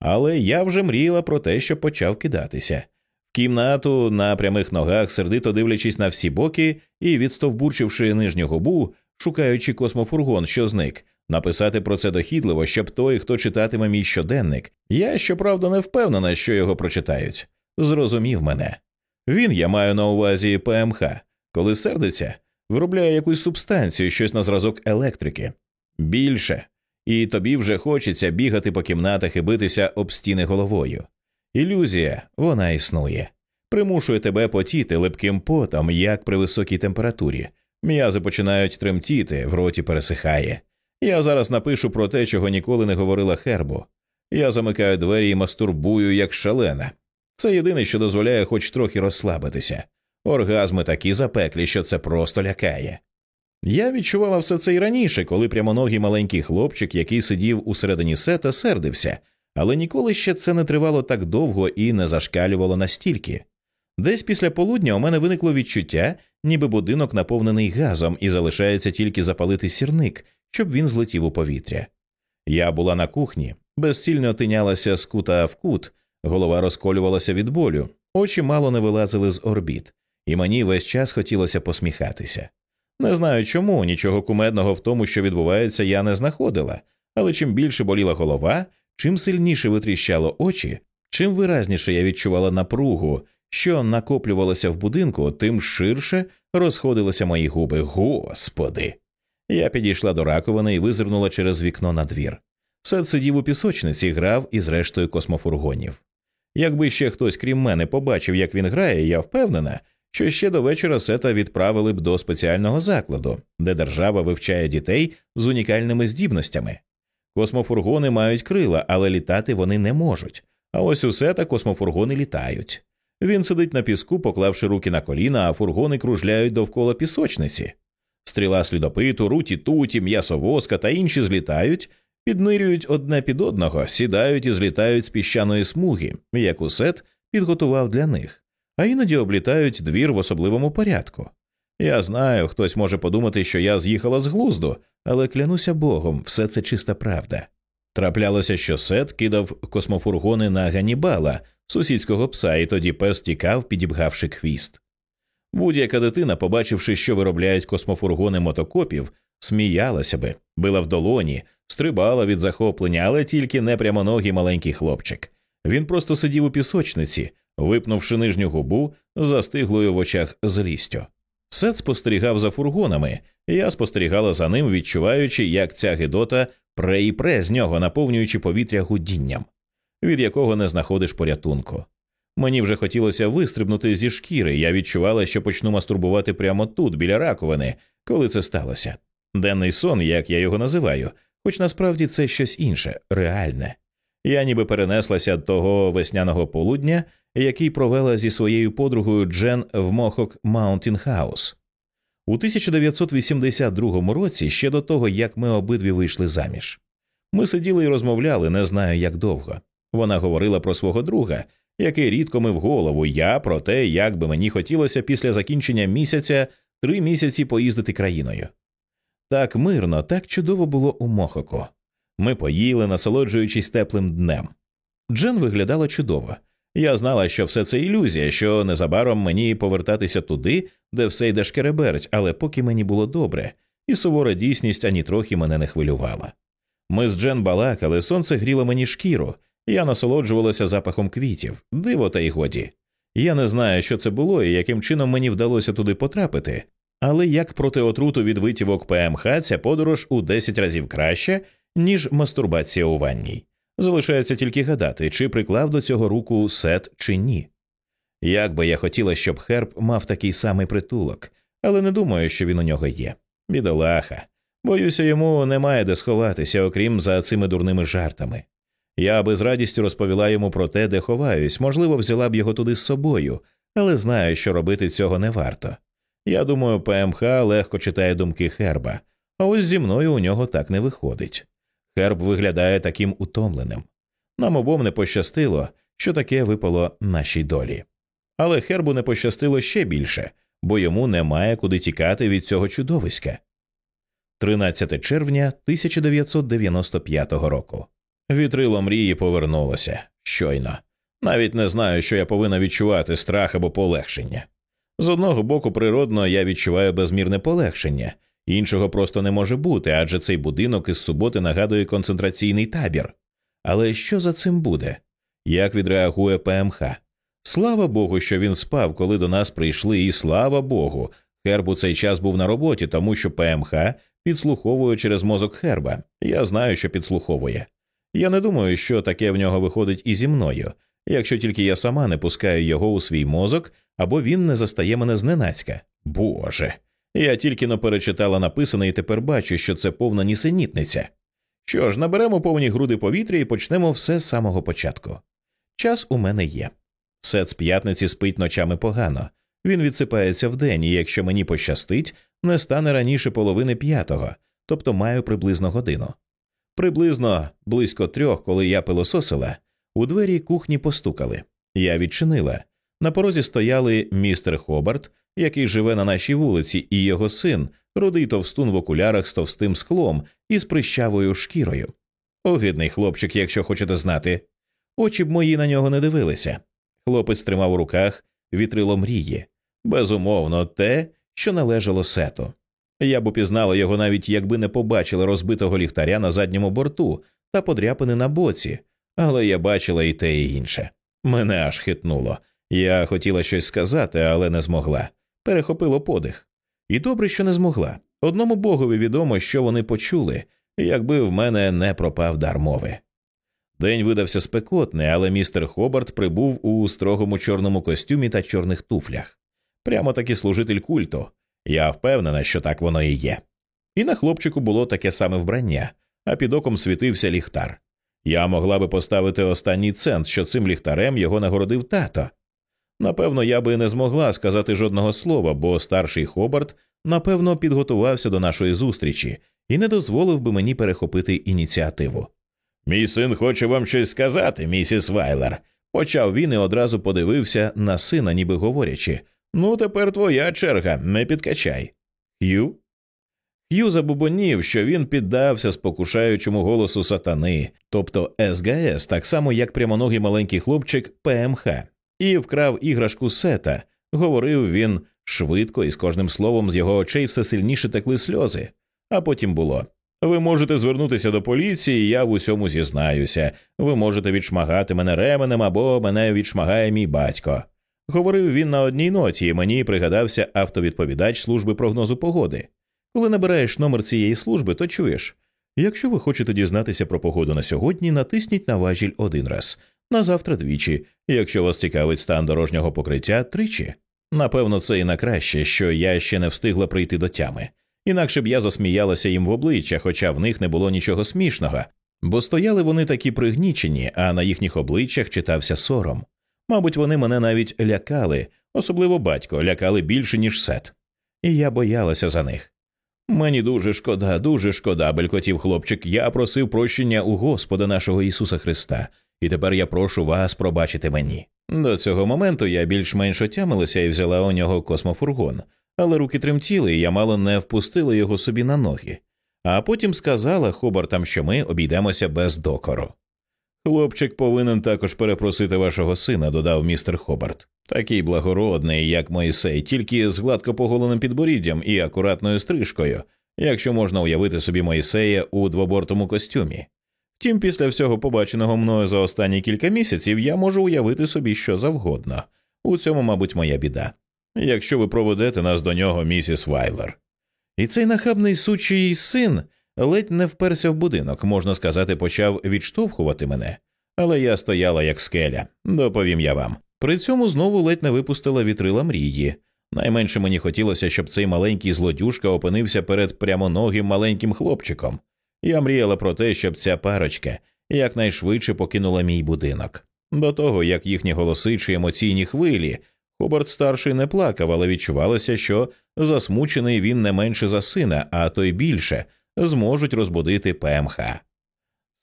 Але я вже мріяла про те, що почав кидатися. В кімнату на прямих ногах, сердито дивлячись на всі боки і відстовбурчивши нижню губу, шукаючи космофургон, що зник, написати про це дохідливо, щоб той, хто читатиме мій щоденник, я щоправда не впевнена, що його прочитають. Зрозумів мене. Він, я маю на увазі ПМХ, коли сердиться, виробляє якусь субстанцію, щось на зразок електрики. Більше. І тобі вже хочеться бігати по кімнатах і битися об стіни головою. Ілюзія, вона існує. Примушує тебе потіти липким потом, як при високій температурі. М'язи починають тремтіти, в роті пересихає. Я зараз напишу про те, чого ніколи не говорила Хербу. Я замикаю двері і мастурбую, як шалена. Це єдине, що дозволяє хоч трохи розслабитися. Оргазми такі запеклі, що це просто лякає. Я відчувала все це і раніше, коли прямоногий маленький хлопчик, який сидів у середині сета, сердився, але ніколи ще це не тривало так довго і не зашкалювало настільки. Десь після полудня у мене виникло відчуття, ніби будинок наповнений газом, і залишається тільки запалити сірник, щоб він злетів у повітря. Я була на кухні, безцільно тинялася з кута в кут, голова розколювалася від болю, очі мало не вилазили з орбіт, і мені весь час хотілося посміхатися. Не знаю чому, нічого кумедного в тому, що відбувається, я не знаходила, але чим більше боліла голова, чим сильніше витріщало очі, чим виразніше я відчувала напругу, що накоплювалося в будинку, тим ширше розходилися мої губи. Господи. Я підійшла до раковини і визирнула через вікно на двір. Сет сидів у пісочниці, грав із рештою космофургонів. Якби ще хтось, крім мене, побачив, як він грає, я впевнена, що ще до вечора сета відправили б до спеціального закладу, де держава вивчає дітей з унікальними здібностями. Космофургони мають крила, але літати вони не можуть. А ось у сета космофургони літають. Він сидить на піску, поклавши руки на коліна, а фургони кружляють довкола пісочниці. Стріла слідопиту, руті туті, м'ясовозка та інші злітають, піднирюють одне під одного, сідають і злітають з піщаної смуги, яку сет підготував для них, а іноді облітають двір в особливому порядку. Я знаю, хтось може подумати, що я з'їхала з глузду, але клянуся богом, все це чиста правда. Траплялося, що сет кидав космофургони на Ганібала, сусідського пса, і тоді пес тікав, підібгавши хвіст. Будь-яка дитина, побачивши, що виробляють космофургони мотокопів, сміялася би, била в долоні, стрибала від захоплення, але тільки не прямоногий маленький хлопчик. Він просто сидів у пісочниці, випнувши нижню губу, застиглою в очах злістю. Сет спостерігав за фургонами, я спостерігала за ним, відчуваючи, як ця гидота пре і пре з нього, наповнюючи повітря гудінням, від якого не знаходиш порятунку. Мені вже хотілося вистрибнути зі шкіри, я відчувала, що почну мастурбувати прямо тут, біля раковини, коли це сталося. Денний сон, як я його називаю, хоч насправді це щось інше, реальне. Я ніби перенеслася того весняного полудня, який провела зі своєю подругою Джен в Мохок Маунтін Хаус. У 1982 році, ще до того, як ми обидві вийшли заміж. Ми сиділи і розмовляли, не знаю як довго. Вона говорила про свого друга, який рідко мив голову, я про те, як би мені хотілося після закінчення місяця три місяці поїздити країною. Так мирно, так чудово було у Мохоку. Ми поїли, насолоджуючись теплим днем. Джен виглядала чудово. Я знала, що все це ілюзія, що незабаром мені повертатися туди, де все йде шкереберть, але поки мені було добре, і сувора дійсність ані трохи мене не хвилювала. Ми з Джен балакали, сонце гріло мені шкіру, я насолоджувалася запахом квітів, диво та й годі. Я не знаю, що це було і яким чином мені вдалося туди потрапити, але як проти отруту від витівок ПМХ ця подорож у 10 разів краще, ніж мастурбація у ванній. Залишається тільки гадати, чи приклав до цього руку сет чи ні. Як би я хотіла, щоб Херб мав такий самий притулок, але не думаю, що він у нього є. Бідолаха. Боюся, йому немає де сховатися, окрім за цими дурними жартами. Я би з радістю розповіла йому про те, де ховаюсь, можливо, взяла б його туди з собою, але знаю, що робити цього не варто. Я думаю, ПМХ легко читає думки Херба, а ось зі мною у нього так не виходить. Херб виглядає таким утомленим. Нам обом не пощастило, що таке випало нашій долі. Але Хербу не пощастило ще більше, бо йому немає куди тікати від цього чудовиська. 13 червня 1995 року. Вітрило мрії повернулося щойно. Навіть не знаю, що я повинна відчувати страх або полегшення. З одного боку, природно, я відчуваю безмірне полегшення, іншого просто не може бути, адже цей будинок із суботи нагадує концентраційний табір. Але що за цим буде? Як відреагує ПМХ? Слава Богу, що він спав, коли до нас прийшли, і слава Богу, Херб у цей час був на роботі, тому що ПМХ підслуховує через мозок Херба. Я знаю, що підслуховує. Я не думаю, що таке в нього виходить і зі мною, якщо тільки я сама не пускаю його у свій мозок, або він не застає мене зненацька. Боже. Я тільки но перечитала написане і тепер бачу, що це повна нісенітниця. Що ж, наберемо повні груди повітря і почнемо все з самого початку. Час у мене є. Сет з п'ятниці спить ночами погано. Він відсипається вдень, і якщо мені пощастить, не стане раніше половини п'ятого, тобто маю приблизно годину. Приблизно близько трьох, коли я пилососила, у двері кухні постукали. Я відчинила. На порозі стояли містер Хобарт, який живе на нашій вулиці, і його син, рудий товстун в окулярах з товстим склом і з прищавою шкірою. Огидний хлопчик, якщо хочете знати. Очі б мої на нього не дивилися. Хлопець тримав у руках вітрило мрії, безумовно, те, що належало сету. Я б упізнала його навіть якби не побачила розбитого ліхтаря на задньому борту та подряпини на боці, але я бачила і те, і інше. Мене аж хитнуло. Я хотіла щось сказати, але не змогла. Перехопило подих. І добре, що не змогла. Одному богові відомо, що вони почули, якби в мене не пропав дар мови. День видався спекотний, але містер Хобарт прибув у строгому чорному костюмі та чорних туфлях. Прямо таки служитель культу. Я впевнена, що так воно і є. І на хлопчику було таке саме вбрання, а під оком світився ліхтар. Я могла би поставити останній цент, що цим ліхтарем його нагородив тато. Напевно, я би не змогла сказати жодного слова, бо старший Хобарт, напевно, підготувався до нашої зустрічі і не дозволив би мені перехопити ініціативу. Мій син хоче вам щось сказати, місіс Вайлер, почав він і одразу подивився на сина, ніби говорячи Ну, тепер твоя черга, не підкачай. Х'ю? Х'ю забубонів, що він піддався спокушаючому голосу сатани, тобто СГС, так само як прямоногий маленький хлопчик ПМХ, і вкрав іграшку сета. Говорив він швидко, і з кожним словом з його очей все сильніше текли сльози. А потім було ви можете звернутися до поліції, я в усьому зізнаюся. Ви можете відшмагати мене ременем або мене відшмагає мій батько. Говорив він на одній ноті, і мені пригадався автовідповідач служби прогнозу погоди. Коли набираєш номер цієї служби, то чуєш. Якщо ви хочете дізнатися про погоду на сьогодні, натисніть на важіль один раз, на завтра двічі, якщо вас цікавить стан дорожнього покриття тричі. Напевно, це і на краще, що я ще не встигла прийти до тями. Інакше б я засміялася їм в обличчя, хоча в них не було нічого смішного, бо стояли вони такі пригнічені, а на їхніх обличчях читався сором. Мабуть, вони мене навіть лякали, особливо батько, лякали більше, ніж сет. І я боялася за них. Мені дуже шкода, дуже шкода, белькотів хлопчик. Я просив прощення у Господа нашого Ісуса Христа, і тепер я прошу вас пробачити мені. До цього моменту я більш-менш отямилася і взяла у нього космофургон, але руки тремтіли, і я мало не впустила його собі на ноги. А потім сказала Хобартам, що ми обійдемося без докору. Хлопчик повинен також перепросити вашого сина, додав містер Хобарт. Такий благородний, як Мойсей, тільки з гладко поголеним підборіддям і акуратною стрижкою, якщо можна уявити собі Мойсея у двобортому костюмі. Втім, після всього побаченого мною за останні кілька місяців я можу уявити собі що завгодно. У цьому, мабуть, моя біда. Якщо ви проведете нас до нього, місіс Вайлер. І цей нахабний сучий син ледь не вперся в будинок, можна сказати, почав відштовхувати мене, але я стояла як скеля, доповім я вам. При цьому знову ледь не випустила вітрила мрії. Найменше мені хотілося, щоб цей маленький злодюшка опинився перед прямоногим маленьким хлопчиком. Я мріяла про те, щоб ця парочка якнайшвидше покинула мій будинок. До того, як їхні голоси чи емоційні хвилі, Хобарт старший не плакав, але відчувалося, що засмучений він не менше за сина, а то й більше, зможуть розбудити ПМХ.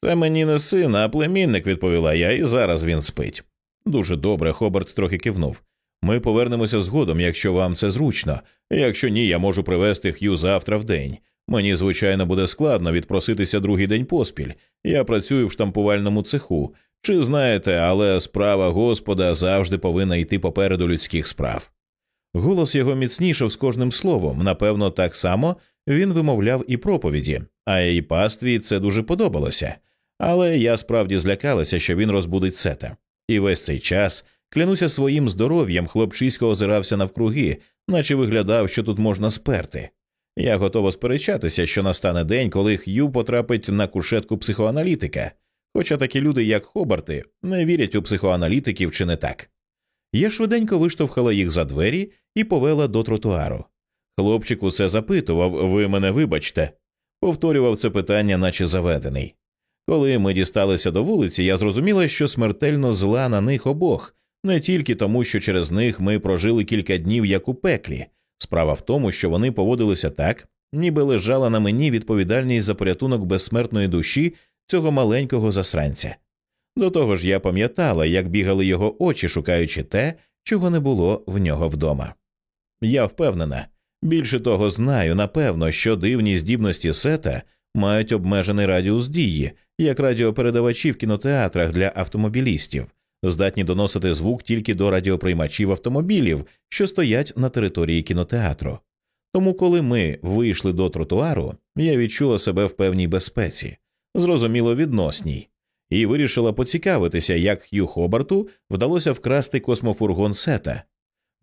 Це мені не син, а племінник, відповіла я, і зараз він спить. Дуже добре, Хобарт трохи кивнув. Ми повернемося згодом, якщо вам це зручно. Якщо ні, я можу привезти Х'ю завтра в день. Мені, звичайно, буде складно відпроситися другий день поспіль. Я працюю в штампувальному цеху. Чи знаєте, але справа Господа завжди повинна йти попереду людських справ. Голос його міцнішав з кожним словом. Напевно, так само він вимовляв і проповіді, а її пастві це дуже подобалося. Але я справді злякалася, що він розбудить сета. І весь цей час, клянуся своїм здоров'ям, хлопчисько озирався навкруги, наче виглядав, що тут можна сперти. Я готова сперечатися, що настане день, коли Х'ю потрапить на кушетку психоаналітика, хоча такі люди, як Хобарти, не вірять у психоаналітиків чи не так. Я швиденько виштовхала їх за двері і повела до тротуару. Хлопчик усе запитував ви мене вибачте, повторював це питання, наче заведений. Коли ми дісталися до вулиці, я зрозуміла, що смертельно зла на них обох, не тільки тому, що через них ми прожили кілька днів як у пеклі. Справа в тому, що вони поводилися так, ніби лежала на мені відповідальність за порятунок безсмертної душі цього маленького засранця. До того ж, я пам'ятала, як бігали його очі, шукаючи те, чого не було в нього вдома. Я впевнена, більше того, знаю напевно, що дивні здібності сета мають обмежений радіус дії, як радіопередавачі в кінотеатрах для автомобілістів, здатні доносити звук тільки до радіоприймачів автомобілів, що стоять на території кінотеатру. Тому, коли ми вийшли до тротуару, я відчула себе в певній безпеці, зрозуміло відносній, і вирішила поцікавитися, як Х'ю Хобарту вдалося вкрасти космофургон сета.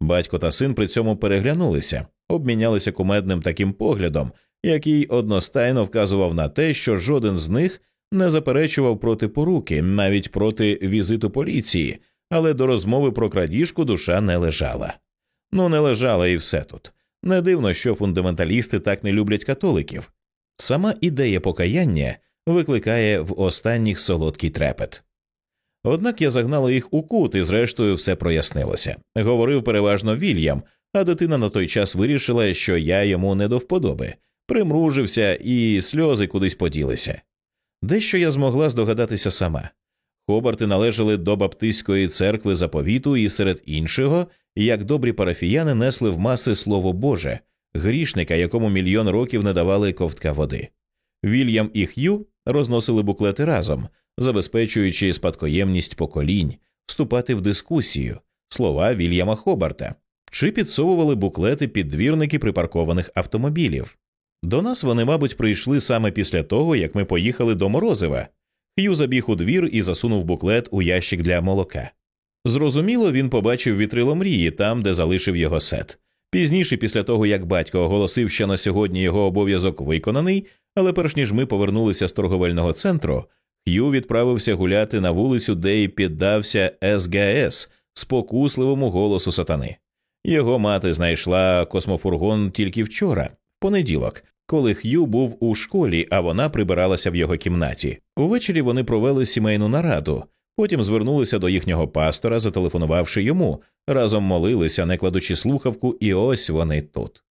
Батько та син при цьому переглянулися, обмінялися кумедним таким поглядом, який одностайно вказував на те, що жоден з них не заперечував проти поруки, навіть проти візиту поліції, але до розмови про крадіжку душа не лежала. Ну, не лежала і все тут. Не дивно, що фундаменталісти так не люблять католиків. Сама ідея покаяння викликає в останніх солодкий трепет. Однак я загнала їх у кут, і зрештою все прояснилося. Говорив переважно Вільям, а дитина на той час вирішила, що я йому не до вподоби, примружився, і сльози кудись поділися. Дещо я змогла здогадатися сама. Хобарти належали до Баптистської церкви заповіту, і серед іншого, як добрі парафіяни несли в маси Слово Боже, грішника, якому мільйон років не давали ковтка води. Вільям і Х'ю розносили буклети разом, забезпечуючи спадкоємність поколінь, вступати в дискусію, слова Вільяма Хобарта, чи підсовували буклети під двірники припаркованих автомобілів. До нас вони, мабуть, прийшли саме після того, як ми поїхали до Морозива. Х'ю забіг у двір і засунув буклет у ящик для молока. Зрозуміло, він побачив вітрило мрії там, де залишив його сет. Пізніше, після того як батько оголосив, що на сьогодні його обов'язок виконаний, але перш ніж ми повернулися з торговельного центру, Х'ю відправився гуляти на вулицю, де й піддався СГС спокусливому голосу сатани. Його мати знайшла космофургон тільки вчора, в понеділок, коли Х'ю був у школі, а вона прибиралася в його кімнаті. Увечері вони провели сімейну нараду, потім звернулися до їхнього пастора, зателефонувавши йому, разом молилися, не кладучи слухавку, і ось вони тут.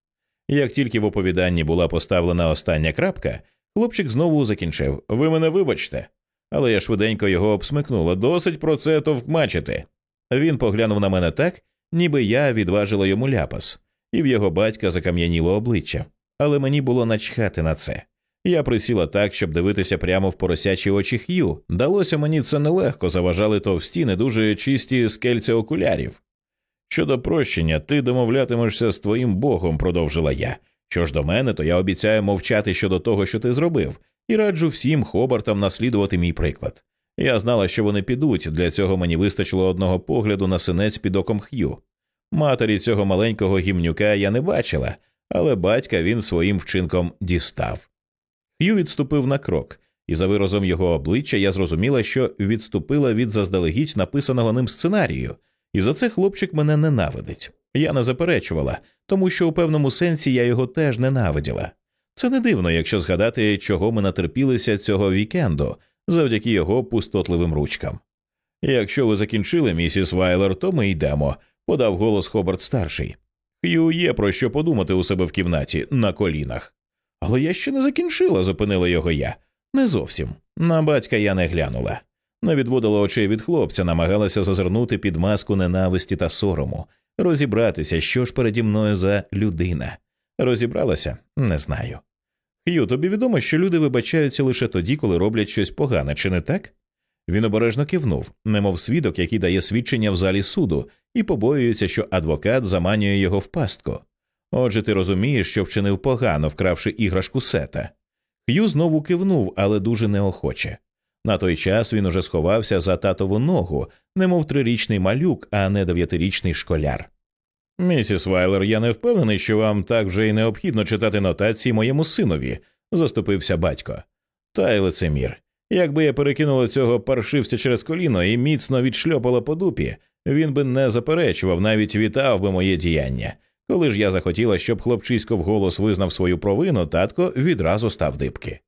Як тільки в оповіданні була поставлена остання крапка, хлопчик знову закінчив Ви мене вибачте. Але я швиденько його обсмикнула, досить про це товкмачити. Він поглянув на мене так, ніби я відважила йому ляпас, і в його батька закам'яніло обличчя але мені було начхати на це. Я присіла так, щоб дивитися прямо в поросячі очі Х'ю. Далося мені це нелегко, заважали товсті, не дуже чисті скельця окулярів. Щодо прощення, ти домовлятимешся з твоїм богом, продовжила я. Що ж до мене, то я обіцяю мовчати щодо того, що ти зробив, і раджу всім хобартам наслідувати мій приклад. Я знала, що вони підуть, для цього мені вистачило одного погляду на синець під оком Х'ю. Матері цього маленького гімнюка я не бачила, але батька він своїм вчинком дістав. Х'ю відступив на крок, і за виразом його обличчя я зрозуміла, що відступила від заздалегідь написаного ним сценарію, і за це хлопчик мене ненавидить. Я не заперечувала, тому що у певному сенсі я його теж ненавиділа. Це не дивно, якщо згадати, чого ми натерпілися цього вікенду завдяки його пустотливим ручкам. Якщо ви закінчили, місіс Вайлер, то ми йдемо, подав голос Хобарт старший. Х'ю є про що подумати у себе в кімнаті на колінах. Але я ще не закінчила, зупинила його я. Не зовсім. На батька я не глянула. не відводила очей від хлопця, намагалася зазирнути під маску ненависті та сорому, розібратися, що ж переді мною за людина. Розібралася? Не знаю. Х'ю, тобі відомо, що люди вибачаються лише тоді, коли роблять щось погане, чи не так? Він обережно кивнув, немов свідок, який дає свідчення в залі суду, і побоюється, що адвокат заманює його в пастку. Отже, ти розумієш, що вчинив погано, вкравши іграшку сета. Х'ю знову кивнув, але дуже неохоче. На той час він уже сховався за татову ногу, немов трирічний малюк, а не дев'ятирічний школяр. Місіс Вайлер, я не впевнений, що вам так вже й необхідно читати нотації моєму синові, заступився батько. Та й лицемір. Якби я перекинула цього паршивця через коліно і міцно відшльопала по дупі, він би не заперечував, навіть вітав би моє діяння. Коли ж я захотіла, щоб хлопчисько вголос визнав свою провину, татко відразу став дибки.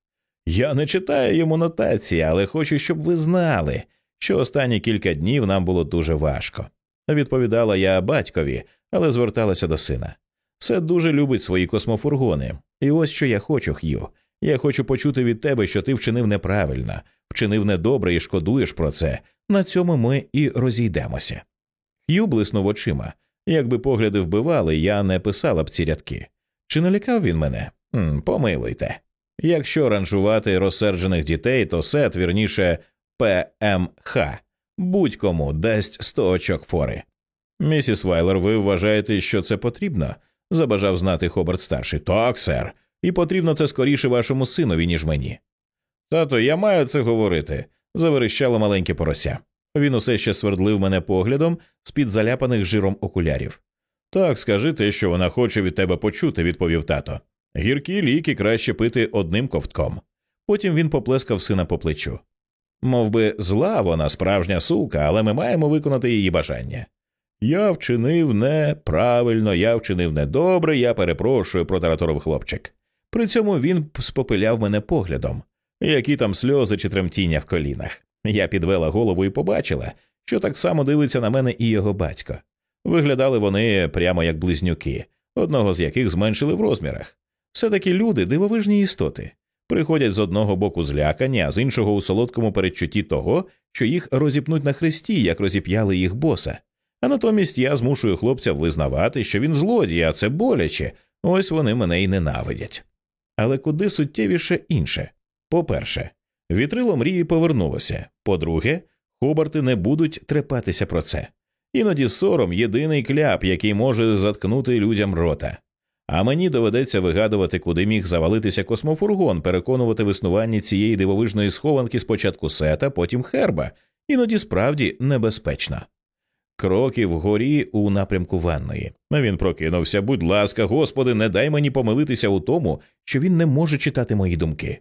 Я не читаю йому нотації, але хочу, щоб ви знали, що останні кілька днів нам було дуже важко. Відповідала я батькові, але зверталася до сина. Сет дуже любить свої космофургони, і ось що я хочу, Х'ю. Я хочу почути від тебе, що ти вчинив неправильно, вчинив недобре і шкодуєш про це. На цьому ми і розійдемося. Х'ю блиснув очима. Якби погляди вбивали, я не писала б ці рядки. Чи не лякав він мене? М, помилуйте. Якщо ранжувати розсерджених дітей, то сет, вірніше, ПМХ, будь-кому дасть сто очок фори. Місіс Вайлер, ви вважаєте, що це потрібно? забажав знати Хобарт старший. Так, сер, і потрібно це скоріше вашому синові, ніж мені. Тато, я маю це говорити, заверещало маленьке порося. Він усе ще свердлив мене поглядом з під заляпаних жиром окулярів. Так, скажи те, що вона хоче від тебе почути, відповів тато. Гіркі ліки краще пити одним ковтком. Потім він поплескав сина по плечу. Мов би, зла вона справжня сука, але ми маємо виконати її бажання. Я вчинив неправильно, я вчинив недобре, я перепрошую, протараторив хлопчик. При цьому він спопиляв мене поглядом, які там сльози чи тремтіння в колінах. Я підвела голову і побачила, що так само дивиться на мене і його батько. Виглядали вони прямо як близнюки, одного з яких зменшили в розмірах. Все таки люди дивовижні істоти. Приходять з одного боку злякані, а з іншого у солодкому передчутті того, що їх розіпнуть на хресті, як розіп'яли їх боса. А натомість я змушую хлопця визнавати, що він злодій, а це боляче, ось вони мене й ненавидять. Але куди суттєвіше інше по-перше, вітрило мрії повернулося. По-друге, Хобарти не будуть трепатися про це. Іноді сором єдиний кляп, який може заткнути людям рота. А мені доведеться вигадувати, куди міг завалитися космофургон, переконувати в існуванні цієї дивовижної схованки спочатку сета, потім херба, іноді справді небезпечно. Кроки вгорі у напрямку ванної. Він прокинувся. Будь ласка, господи, не дай мені помилитися у тому, що він не може читати мої думки.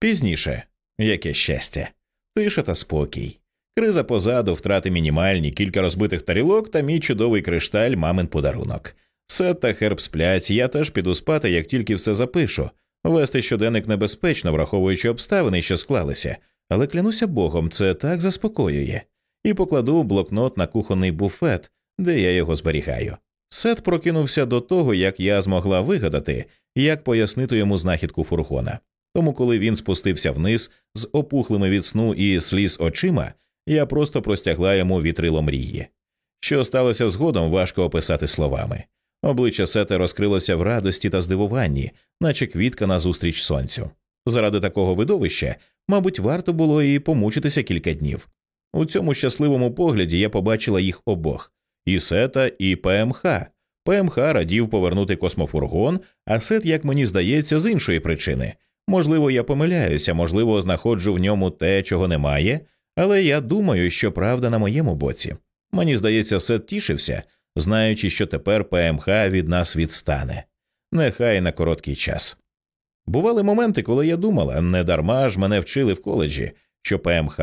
Пізніше яке щастя, тиша та спокій. Криза позаду, втрати мінімальні, кілька розбитих тарілок та мій чудовий кришталь, мамин подарунок. Сет та херб сплять, я теж піду спати, як тільки все запишу. Вести щоденник небезпечно, враховуючи обставини, що склалися, але клянуся богом, це так заспокоює, і покладу блокнот на кухонний буфет, де я його зберігаю. Сет прокинувся до того, як я змогла вигадати, як пояснити йому знахідку фургона. Тому, коли він спустився вниз з опухлими від сну і сліз очима, я просто простягла йому вітрило мрії. Що сталося згодом, важко описати словами. Обличчя Сета розкрилося в радості та здивуванні, наче квітка назустріч сонцю. Заради такого видовища, мабуть, варто було і помучитися кілька днів. У цьому щасливому погляді я побачила їх обох і Сета, і ПМХ. ПМХ радів повернути космофургон, а Сет, як мені здається, з іншої причини. Можливо, я помиляюся, можливо, знаходжу в ньому те, чого немає, але я думаю, що правда на моєму боці. Мені здається, Сет тішився, знаючи, що тепер ПМХ від нас відстане. Нехай на короткий час. Бували моменти, коли я думала, не дарма ж мене вчили в коледжі, що ПМХ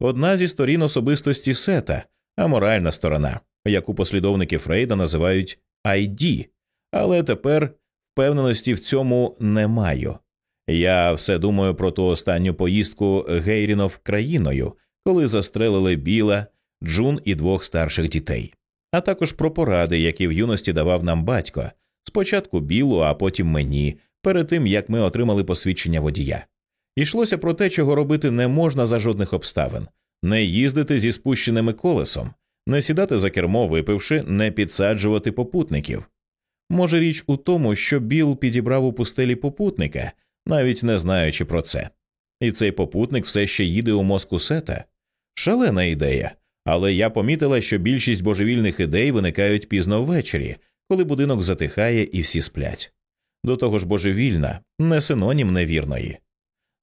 одна зі сторін особистості сета, а моральна сторона, яку послідовники Фрейда називають ID. Але тепер впевненості в цьому не маю. Я все думаю про ту останню поїздку Гейрінов країною, коли застрелили Біла, Джун і двох старших дітей а також про поради, які в юності давав нам батько, спочатку білу, а потім мені, перед тим як ми отримали посвідчення водія. Йшлося про те, чого робити не можна за жодних обставин не їздити зі спущеними колесом, не сідати за кермо, випивши, не підсаджувати попутників. Може, річ у тому, що Біл підібрав у пустелі попутника, навіть не знаючи про це. І цей попутник все ще їде у мозку сета. Шалена ідея, але я помітила, що більшість божевільних ідей виникають пізно ввечері, коли будинок затихає і всі сплять. До того ж, божевільна не синонім невірної.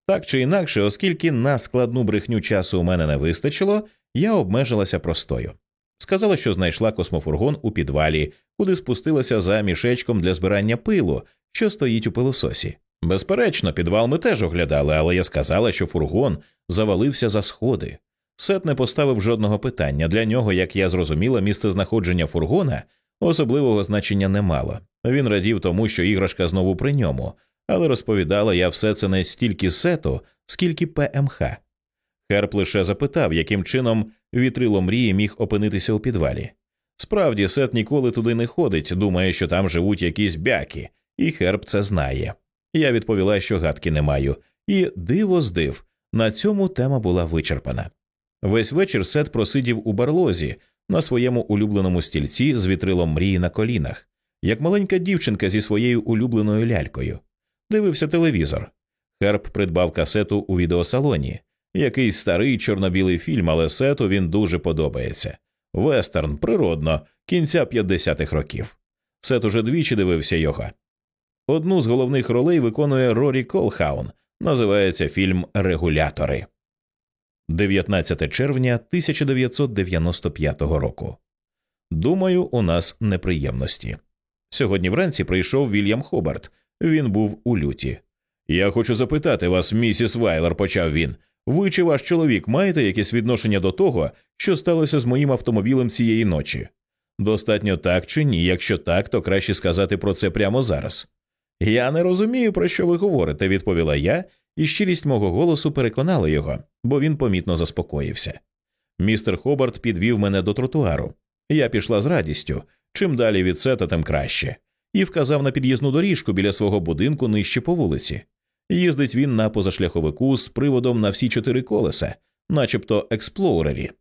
Так чи інакше, оскільки на складну брехню часу у мене не вистачило, я обмежилася простою. Сказала, що знайшла космофургон у підвалі, куди спустилася за мішечком для збирання пилу, що стоїть у пилососі. Безперечно, підвал ми теж оглядали, але я сказала, що фургон завалився за сходи. Сет не поставив жодного питання. Для нього, як я зрозуміла, місце знаходження фургона особливого значення не мало. Він радів тому, що іграшка знову при ньому, але розповідала я все це не стільки сету, скільки ПМХ. Херп лише запитав, яким чином вітрило мрії міг опинитися у підвалі. Справді, сет ніколи туди не ходить, думає, що там живуть якісь бяки, і Херп це знає. Я відповіла, що гадки не маю, і диво здив. На цьому тема була вичерпана. Весь вечір Сет просидів у барлозі на своєму улюбленому стільці з вітрилом мрії на колінах, як маленька дівчинка зі своєю улюбленою лялькою. Дивився телевізор. Херб придбав касету у відеосалоні. Якийсь старий чорно-білий фільм, але Сету він дуже подобається. Вестерн, природно, кінця 50-х років. Сет уже двічі дивився його. Одну з головних ролей виконує Рорі Колхаун. Називається фільм Регулятори. 19 червня 1995 року. Думаю, у нас неприємності. Сьогодні вранці прийшов Вільям Хобарт. Він був у люті. Я хочу запитати вас, місіс Вайлер, почав він. Ви чи ваш чоловік маєте якесь відношення до того, що сталося з моїм автомобілем цієї ночі? Достатньо так чи ні? Якщо так, то краще сказати про це прямо зараз. Я не розумію, про що ви говорите, відповіла я, і щирість мого голосу переконала його, бо він помітно заспокоївся. Містер Хобарт підвів мене до тротуару. Я пішла з радістю, чим далі від сета, тим краще, і вказав на під'їзну доріжку біля свого будинку нижче по вулиці. Їздить він на позашляховику з приводом на всі чотири колеса, начебто експлоурері.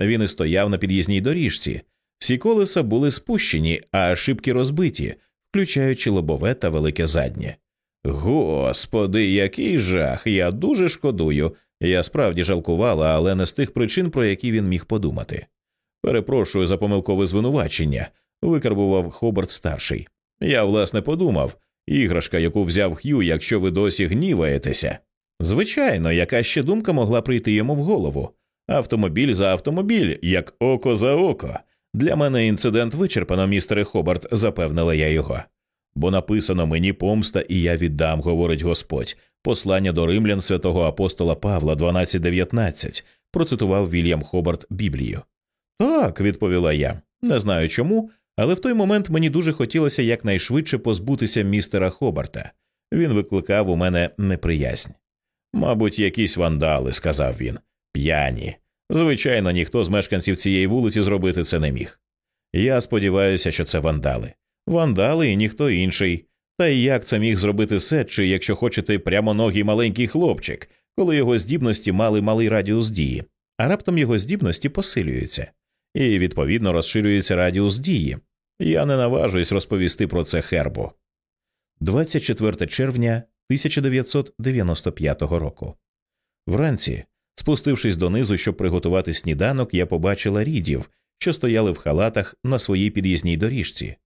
Він і стояв на під'їзній доріжці. Всі колеса були спущені, а шибки розбиті, включаючи лобове та велике заднє. Господи, який жах! Я дуже шкодую. Я справді жалкувала, але не з тих причин, про які він міг подумати. Перепрошую за помилкове звинувачення, викарбував Хобарт старший. Я, власне, подумав іграшка, яку взяв Х'ю, якщо ви досі гніваєтеся. Звичайно, яка ще думка могла прийти йому в голову. Автомобіль за автомобіль, як око за око. Для мене інцидент вичерпано, містере Хобарт, запевнила я його. Бо написано мені помста, і я віддам, говорить Господь. Послання до римлян святого апостола Павла 12.19, процитував Вільям Хобарт Біблію. Так, відповіла я. Не знаю чому, але в той момент мені дуже хотілося якнайшвидше позбутися містера Хобарта. Він викликав у мене неприязнь. Мабуть, якісь вандали, сказав він. П'яні. Звичайно, ніхто з мешканців цієї вулиці зробити це не міг. Я сподіваюся, що це вандали. Вандали і ніхто інший. Та й як це міг зробити Сет, чи, якщо хочете, прямоногий маленький хлопчик, коли його здібності мали малий радіус дії, а раптом його здібності посилюються, і відповідно розширюється радіус дії. Я не наважуюсь розповісти про це Хербу. 24 червня 1995 року. Вранці, спустившись донизу, щоб приготувати сніданок, я побачила рідів, що стояли в халатах на своїй під'їзній доріжці.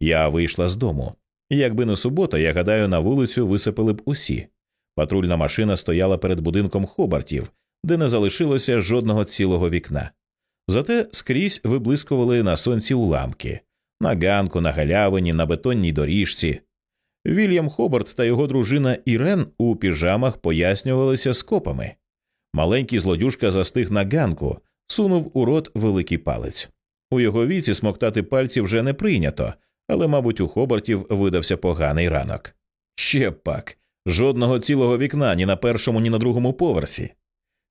Я вийшла з дому. Якби не субота, я гадаю, на вулицю висипали б усі. Патрульна машина стояла перед будинком Хобартів, де не залишилося жодного цілого вікна. Зате скрізь виблискували на сонці уламки на ганку, на галявині, на бетонній доріжці. Вільям Хобарт та його дружина Ірен у піжамах пояснювалися скопами. Маленький злодюшка застиг на ганку, сунув у рот великий палець. У його віці смоктати пальці вже не прийнято, але, мабуть, у Хобартів видався поганий ранок. Ще пак, жодного цілого вікна ні на першому, ні на другому поверсі.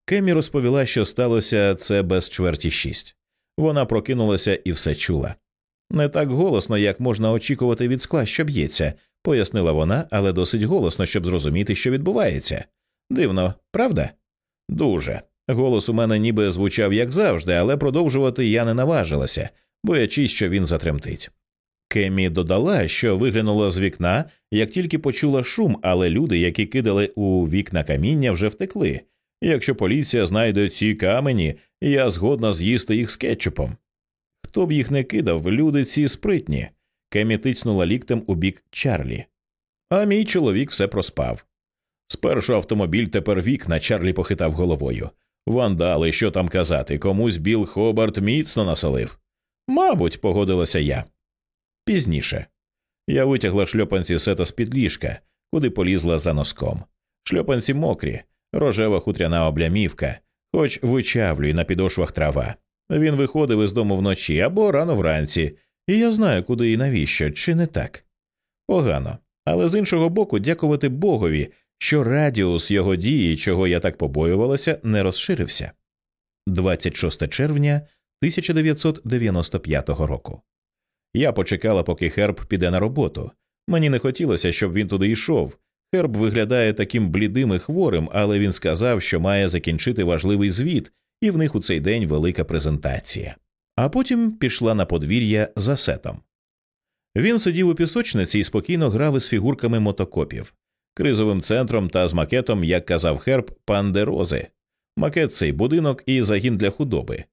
Кемі розповіла, що сталося це без чверті шість. Вона прокинулася і все чула. Не так голосно, як можна очікувати від скла, що б'ється, пояснила вона, але досить голосно, щоб зрозуміти, що відбувається. Дивно, правда? Дуже. Голос у мене ніби звучав як завжди, але продовжувати я не наважилася, боячись, що він затремтить. Кемі додала, що виглянула з вікна, як тільки почула шум, але люди, які кидали у вікна каміння, вже втекли. Якщо поліція знайде ці камені, я згодна з'їсти їх з кетчупом. Хто б їх не кидав, люди ці спритні. Кемі тицнула ліктем у бік Чарлі. А мій чоловік все проспав. Спершу автомобіль, тепер вікна, Чарлі похитав головою. Вандали, що там казати, комусь Біл Хобарт міцно насолив. Мабуть, погодилася я. Пізніше. Я витягла шльопанці сета з під ліжка, куди полізла за носком. Шльопанці мокрі, рожева хутряна облямівка, хоч вичавлюй на підошвах трава. Він виходив із дому вночі або рано вранці, і я знаю, куди і навіщо, чи не так. Погано. Але з іншого боку, дякувати Богові, що радіус його дії, чого я так побоювалася, не розширився. 26 червня 1995 року. Я почекала, поки Херб піде на роботу. Мені не хотілося, щоб він туди йшов. Херб виглядає таким блідим і хворим, але він сказав, що має закінчити важливий звіт, і в них у цей день велика презентація. А потім пішла на подвір'я за сетом. Він сидів у пісочниці і спокійно грав із фігурками мотокопів, кризовим центром та з макетом, як казав Херб, пандерози. Макет цей будинок і загін для худоби.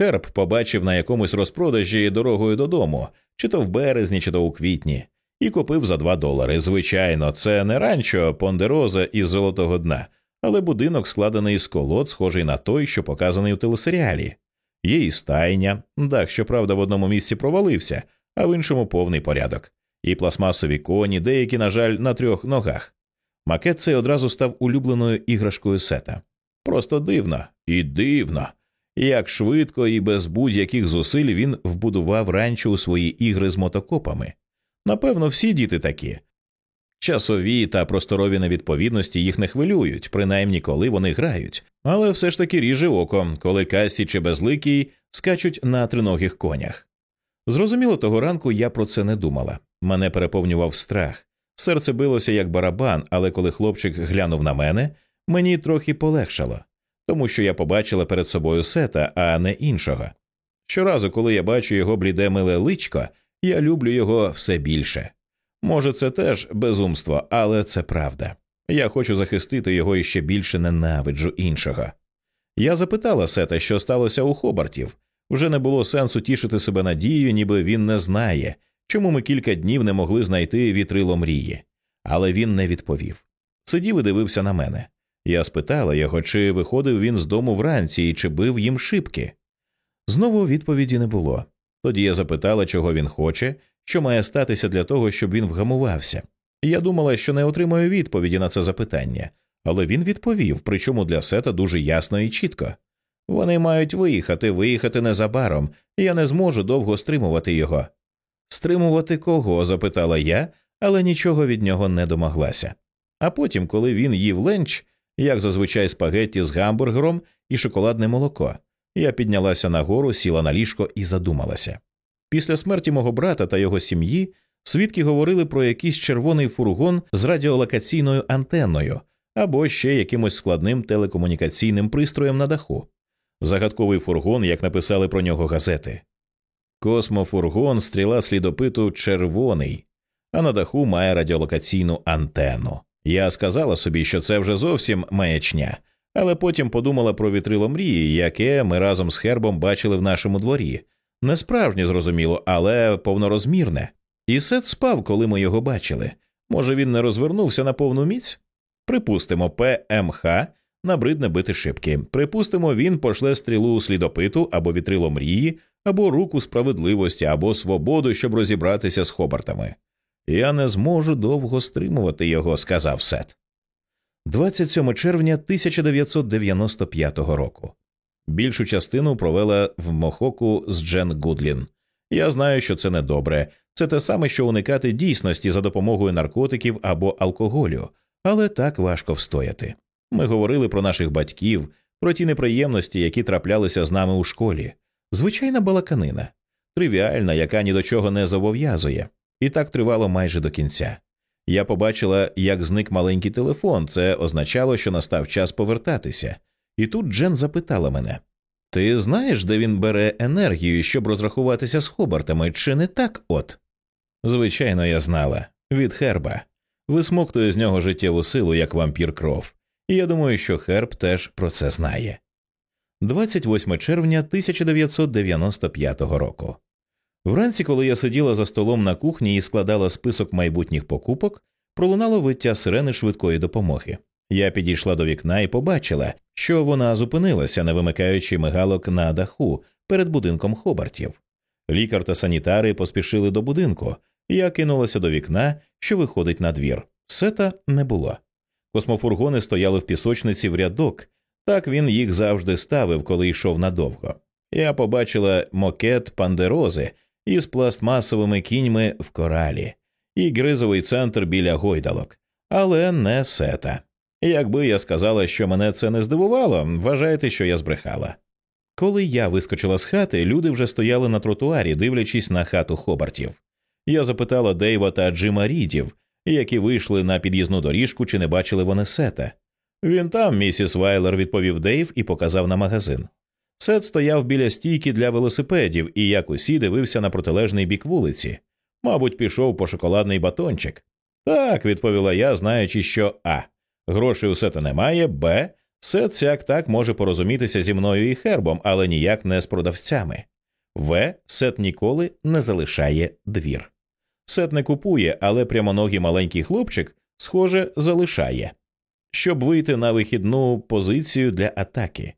Херб побачив на якомусь розпродажі дорогою додому, чи то в березні, чи то у квітні, і купив за два долари. Звичайно, це не ранчо Пондероза із золотого дна, але будинок складений з колод, схожий на той, що показаний у телесеріалі. І стайня, дах, щоправда, в одному місці провалився, а в іншому повний порядок, і пластмасові коні, деякі, на жаль, на трьох ногах. Макет цей одразу став улюбленою іграшкою сета. Просто дивно і дивно, як швидко і без будь-яких зусиль він вбудував ранчо у свої ігри з мотокопами. Напевно, всі діти такі. Часові та просторові невідповідності їх не хвилюють, принаймні коли вони грають, але все ж таки ріже око, коли Касі чи безликий скачуть на триногих конях. Зрозуміло, того ранку я про це не думала. Мене переповнював страх. Серце билося як барабан, але коли хлопчик глянув на мене, мені трохи полегшало, тому що я побачила перед собою сета, а не іншого. Щоразу, коли я бачу його бліде миле личко, я люблю його все більше. Може, це теж безумство, але це правда. Я хочу захистити його і ще більше ненавиджу іншого. Я запитала Сета, що сталося у Хобартів. Вже не було сенсу тішити себе надією, ніби він не знає, чому ми кілька днів не могли знайти вітрило мрії. Але він не відповів. Сидів і дивився на мене. Я спитала його, чи виходив він з дому вранці і чи бив їм шибки. Знову відповіді не було. Тоді я запитала, чого він хоче, що має статися для того, щоб він вгамувався. Я думала, що не отримаю відповіді на це запитання, але він відповів, причому для сета дуже ясно і чітко. Вони мають виїхати, виїхати незабаром, я не зможу довго стримувати його. Стримувати кого? запитала я, але нічого від нього не домоглася. А потім, коли він їв ленч, як зазвичай спагетті з гамбургером і шоколадне молоко, я піднялася нагору, сіла на ліжко і задумалася. Після смерті мого брата та його сім'ї свідки говорили про якийсь червоний фургон з радіолокаційною антенною або ще якимось складним телекомунікаційним пристроєм на даху. Загадковий фургон, як написали про нього газети. Космофургон стріла слідопиту червоний, а на даху має радіолокаційну антенну. Я сказала собі, що це вже зовсім маячня, але потім подумала про вітрило мрії, яке ми разом з Хербом бачили в нашому дворі. Не справжнє, зрозуміло, але повнорозмірне. І Сет спав, коли ми його бачили. Може, він не розвернувся на повну міць? Припустимо, ПМХ набридне бити шибки. Припустимо, він пошле стрілу слідопиту або вітрило мрії, або руку справедливості, або свободу, щоб розібратися з хобартами. Я не зможу довго стримувати його, сказав Сет. 27 червня 1995 року. Більшу частину провела в Мохоку з Джен Гудлін. Я знаю, що це недобре. Це те саме, що уникати дійсності за допомогою наркотиків або алкоголю, але так важко встояти. Ми говорили про наших батьків, про ті неприємності, які траплялися з нами у школі. Звичайна балаканина, тривіальна, яка ні до чого не зобов'язує, і так тривало майже до кінця. Я побачила, як зник маленький телефон. Це означало, що настав час повертатися. І тут Джен запитала мене Ти знаєш, де він бере енергію, щоб розрахуватися з Хобартами, чи не так от? Звичайно, я знала від Херба. Висмоктує з нього життєву силу, як вампір кров, і я думаю, що Херб теж про це знає. 28 червня 1995 року. Вранці, коли я сиділа за столом на кухні і складала список майбутніх покупок, пролунало виття сирени швидкої допомоги. Я підійшла до вікна і побачила, що вона зупинилася, не вимикаючи мигалок на даху перед будинком Хобартів. Лікар та санітари поспішили до будинку, я кинулася до вікна, що виходить на двір. Сета не було. Космофургони стояли в пісочниці в рядок, так він їх завжди ставив, коли йшов надовго. Я побачила мокет пандерози із пластмасовими кіньми в коралі і гризовий центр біля гойдалок, але не сета. Якби я сказала, що мене це не здивувало, вважайте, що я збрехала. Коли я вискочила з хати, люди вже стояли на тротуарі, дивлячись на хату Хобартів. Я запитала Дейва та Джима Рідів, які вийшли на під'їзну доріжку, чи не бачили вони сета. Він там, місіс Вайлер, відповів Дейв і показав на магазин. Сет стояв біля стійки для велосипедів і, як усі, дивився на протилежний бік вулиці. Мабуть, пішов по шоколадний батончик. Так, відповіла я, знаючи, що А. Грошей у сета немає, Б. Сет сяк так може порозумітися зі мною і Хербом, але ніяк не з продавцями. В. Сет ніколи не залишає двір. Сет не купує, але прямоногий маленький хлопчик, схоже, залишає, щоб вийти на вихідну позицію для атаки.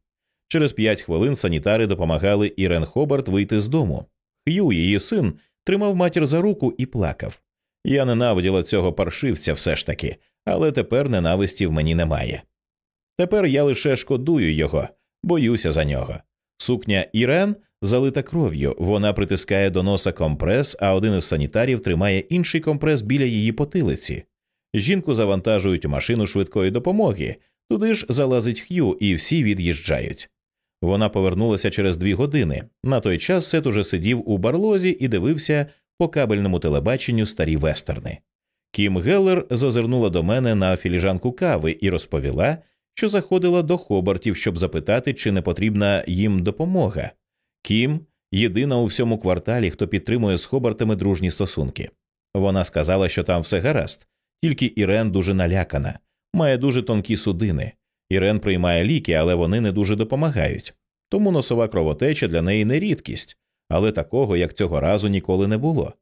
Через п'ять хвилин санітари допомагали Ірен Хобарт вийти з дому. Х'ю, її син, тримав матір за руку і плакав. Я ненавиділа цього паршивця все ж таки, але тепер ненависті в мені немає. Тепер я лише шкодую його, боюся за нього. Сукня Ірен залита кров'ю, вона притискає до носа компрес, а один із санітарів тримає інший компрес біля її потилиці. Жінку завантажують у машину швидкої допомоги, туди ж залазить Х'ю, і всі від'їжджають. Вона повернулася через дві години. На той час Сет уже сидів у барлозі і дивився по кабельному телебаченню старі вестерни. Кім Геллер зазирнула до мене на філіжанку кави і розповіла, що заходила до Хобартів, щоб запитати, чи не потрібна їм допомога. Кім єдина у всьому кварталі, хто підтримує з Хобартами дружні стосунки. Вона сказала, що там все гаразд, тільки Ірен дуже налякана, має дуже тонкі судини. Ірен приймає ліки, але вони не дуже допомагають. Тому носова кровотеча для неї не рідкість, але такого, як цього разу, ніколи не було.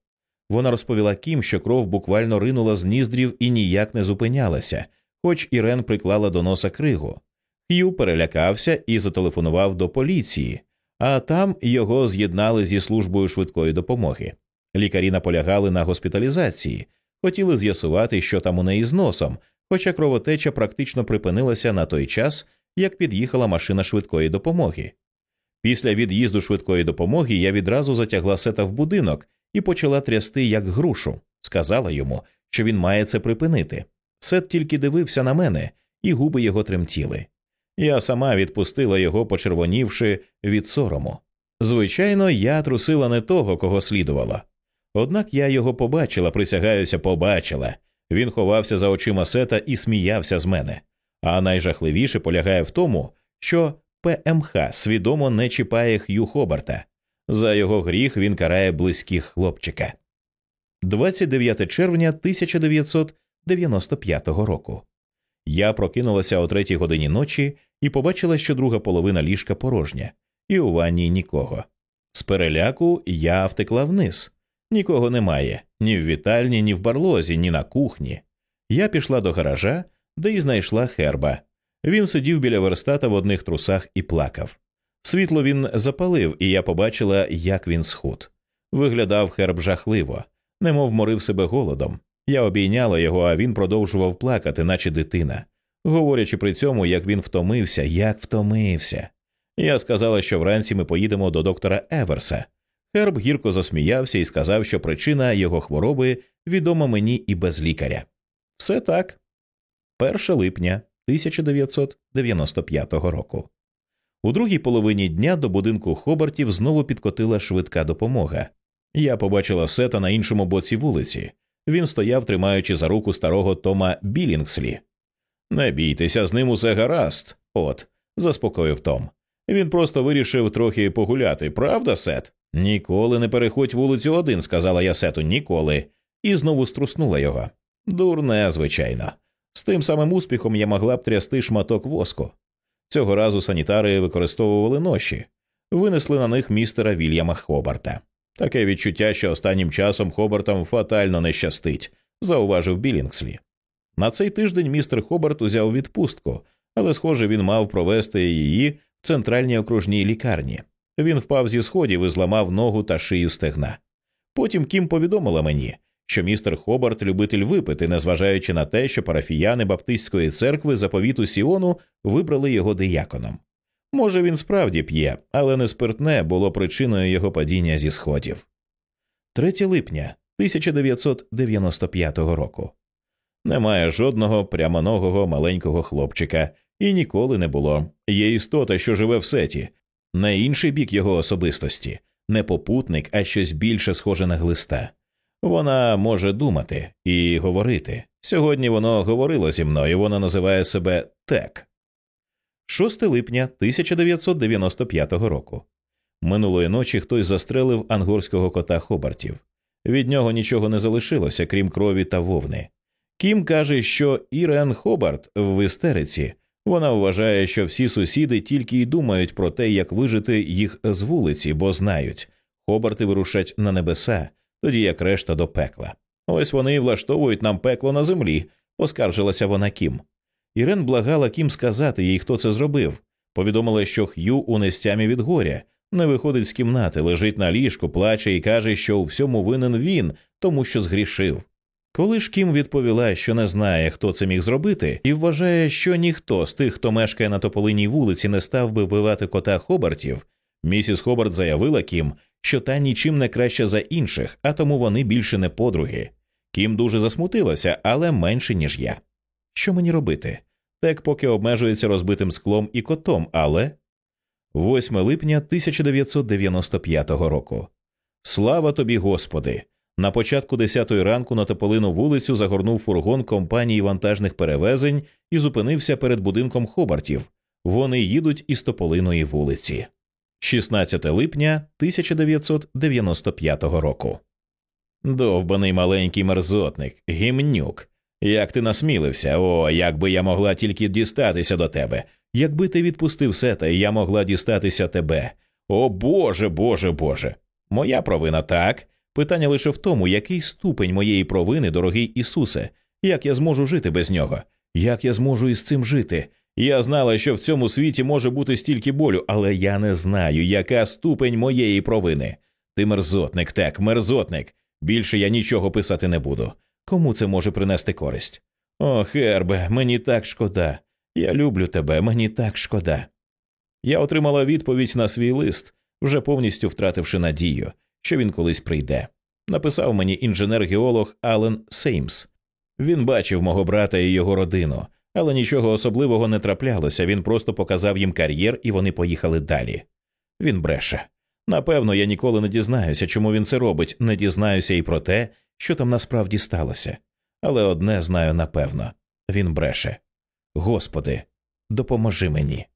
Вона розповіла Кім, що кров буквально ринула з ніздрів і ніяк не зупинялася, хоч Ірен приклала до носа кригу. Х'ю перелякався і зателефонував до поліції, а там його з'єднали зі службою швидкої допомоги. Лікарі наполягали на госпіталізації, хотіли з'ясувати, що там у неї з носом, хоча кровотеча практично припинилася на той час, як під'їхала машина швидкої допомоги. Після від'їзду швидкої допомоги я відразу затягла сета в будинок і почала трясти як грушу, сказала йому, що він має це припинити. Сет тільки дивився на мене, і губи його тремтіли. Я сама відпустила його, почервонівши від сорому. Звичайно, я трусила не того, кого слідувала. Однак я його побачила, присягаюся, побачила. Він ховався за очима сета і сміявся з мене. А найжахливіше полягає в тому, що ПМХ свідомо не чіпає Х'ю Хобарта. За його гріх він карає близьких хлопчика. 29 червня 1995 року. Я прокинулася о третій годині ночі і побачила, що друга половина ліжка порожня, і у ванні нікого. З переляку я втекла вниз. Нікого немає ні в вітальні, ні в барлозі, ні на кухні. Я пішла до гаража, де й знайшла херба. Він сидів біля верстата в одних трусах і плакав. Світло він запалив, і я побачила, як він схуд. Виглядав херб жахливо, немов морив себе голодом. Я обійняла його, а він продовжував плакати, наче дитина, говорячи при цьому, як він втомився, як втомився. Я сказала, що вранці ми поїдемо до доктора Еверса. Херб гірко засміявся і сказав, що причина його хвороби відома мені і без лікаря. Все так. 1 липня 1995 року. У другій половині дня до будинку Хобартів знову підкотила швидка допомога. Я побачила сета на іншому боці вулиці. Він стояв, тримаючи за руку старого Тома Білінгслі. Не бійтеся, з ним усе гаразд. От, заспокоїв Том. Він просто вирішив трохи погуляти, правда, Сет? Ніколи не переходь вулицю один, сказала я Сету, ніколи, і знову струснула його. Дурне, звичайно. З тим самим успіхом я могла б трясти шматок воску. Цього разу санітари використовували ноші, винесли на них містера Вільяма Хобарта. Таке відчуття, що останнім часом Хобартам фатально не щастить, зауважив Білінгслі. На цей тиждень містер Хобарт узяв відпустку, але, схоже, він мав провести її в центральній окружній лікарні. Він впав зі сходів і зламав ногу та шию стегна. Потім Кім повідомила мені, що містер Хобарт любитель випити, незважаючи на те, що парафіяни Баптистської церкви заповіту Сіону вибрали його дияконом. Може, він справді п'є, але не спиртне було причиною його падіння зі сходів. 3 липня 1995 року. Немає жодного прямоногого маленького хлопчика, і ніколи не було. Є істота, що живе в сеті, не інший бік його особистості, не попутник, а щось більше схоже на глиста. Вона може думати і говорити. Сьогодні воно говорило зі мною, вона називає себе Тек. 6 липня 1995 року. Минулої ночі хтось застрелив ангорського кота Хобартів. Від нього нічого не залишилося, крім крові та вовни. Кім каже, що Ірен Хобарт в істериці. Вона вважає, що всі сусіди тільки й думають про те, як вижити їх з вулиці, бо знають, Хобарти вирушать на небеса, тоді як решта до пекла. Ось вони і влаштовують нам пекло на землі, поскаржилася вона Кім. Ірен благала Кім сказати їй, хто це зробив. Повідомила, що Х'ю у нестямі від горя, не виходить з кімнати, лежить на ліжку, плаче і каже, що у всьому винен він, тому що згрішив. Коли ж Кім відповіла, що не знає, хто це міг зробити, і вважає, що ніхто з тих, хто мешкає на тополиній вулиці, не став би вбивати кота Хобартів, місіс Хобарт заявила Кім, що та нічим не краще за інших, а тому вони більше не подруги. Кім дуже засмутилася, але менше, ніж я. Що мені робити? Тек поки обмежується розбитим склом і котом, але 8 липня 1995 року. Слава тобі, Господи! На початку 10-ї ранку на тополину вулицю загорнув фургон компанії вантажних перевезень і зупинився перед будинком Хобартів. Вони їдуть із тополиної вулиці. 16 липня 1995 року. Довбаний маленький мерзотник, гімнюк. Як ти насмілився, о, як би я могла тільки дістатися до тебе. Якби ти відпустив сета, я могла дістатися тебе. О Боже, Боже, Боже. Моя провина так. Питання лише в тому, який ступень моєї провини, дорогий Ісусе, як я зможу жити без нього, як я зможу із цим жити. Я знала, що в цьому світі може бути стільки болю, але я не знаю, яка ступень моєї провини. Ти мерзотник, так, мерзотник. Більше я нічого писати не буду. Кому це може принести користь? О, Хербе, мені так шкода. Я люблю тебе, мені так шкода. Я отримала відповідь на свій лист, вже повністю втративши надію, що він колись прийде. Написав мені інженер-геолог Ален Сеймс. Він бачив мого брата і його родину, але нічого особливого не траплялося. Він просто показав їм кар'єр, і вони поїхали далі. Він бреше. Напевно, я ніколи не дізнаюся, чому він це робить, не дізнаюся і про те, що там насправді сталося. Але одне знаю напевно він бреше. Господи, допоможи мені.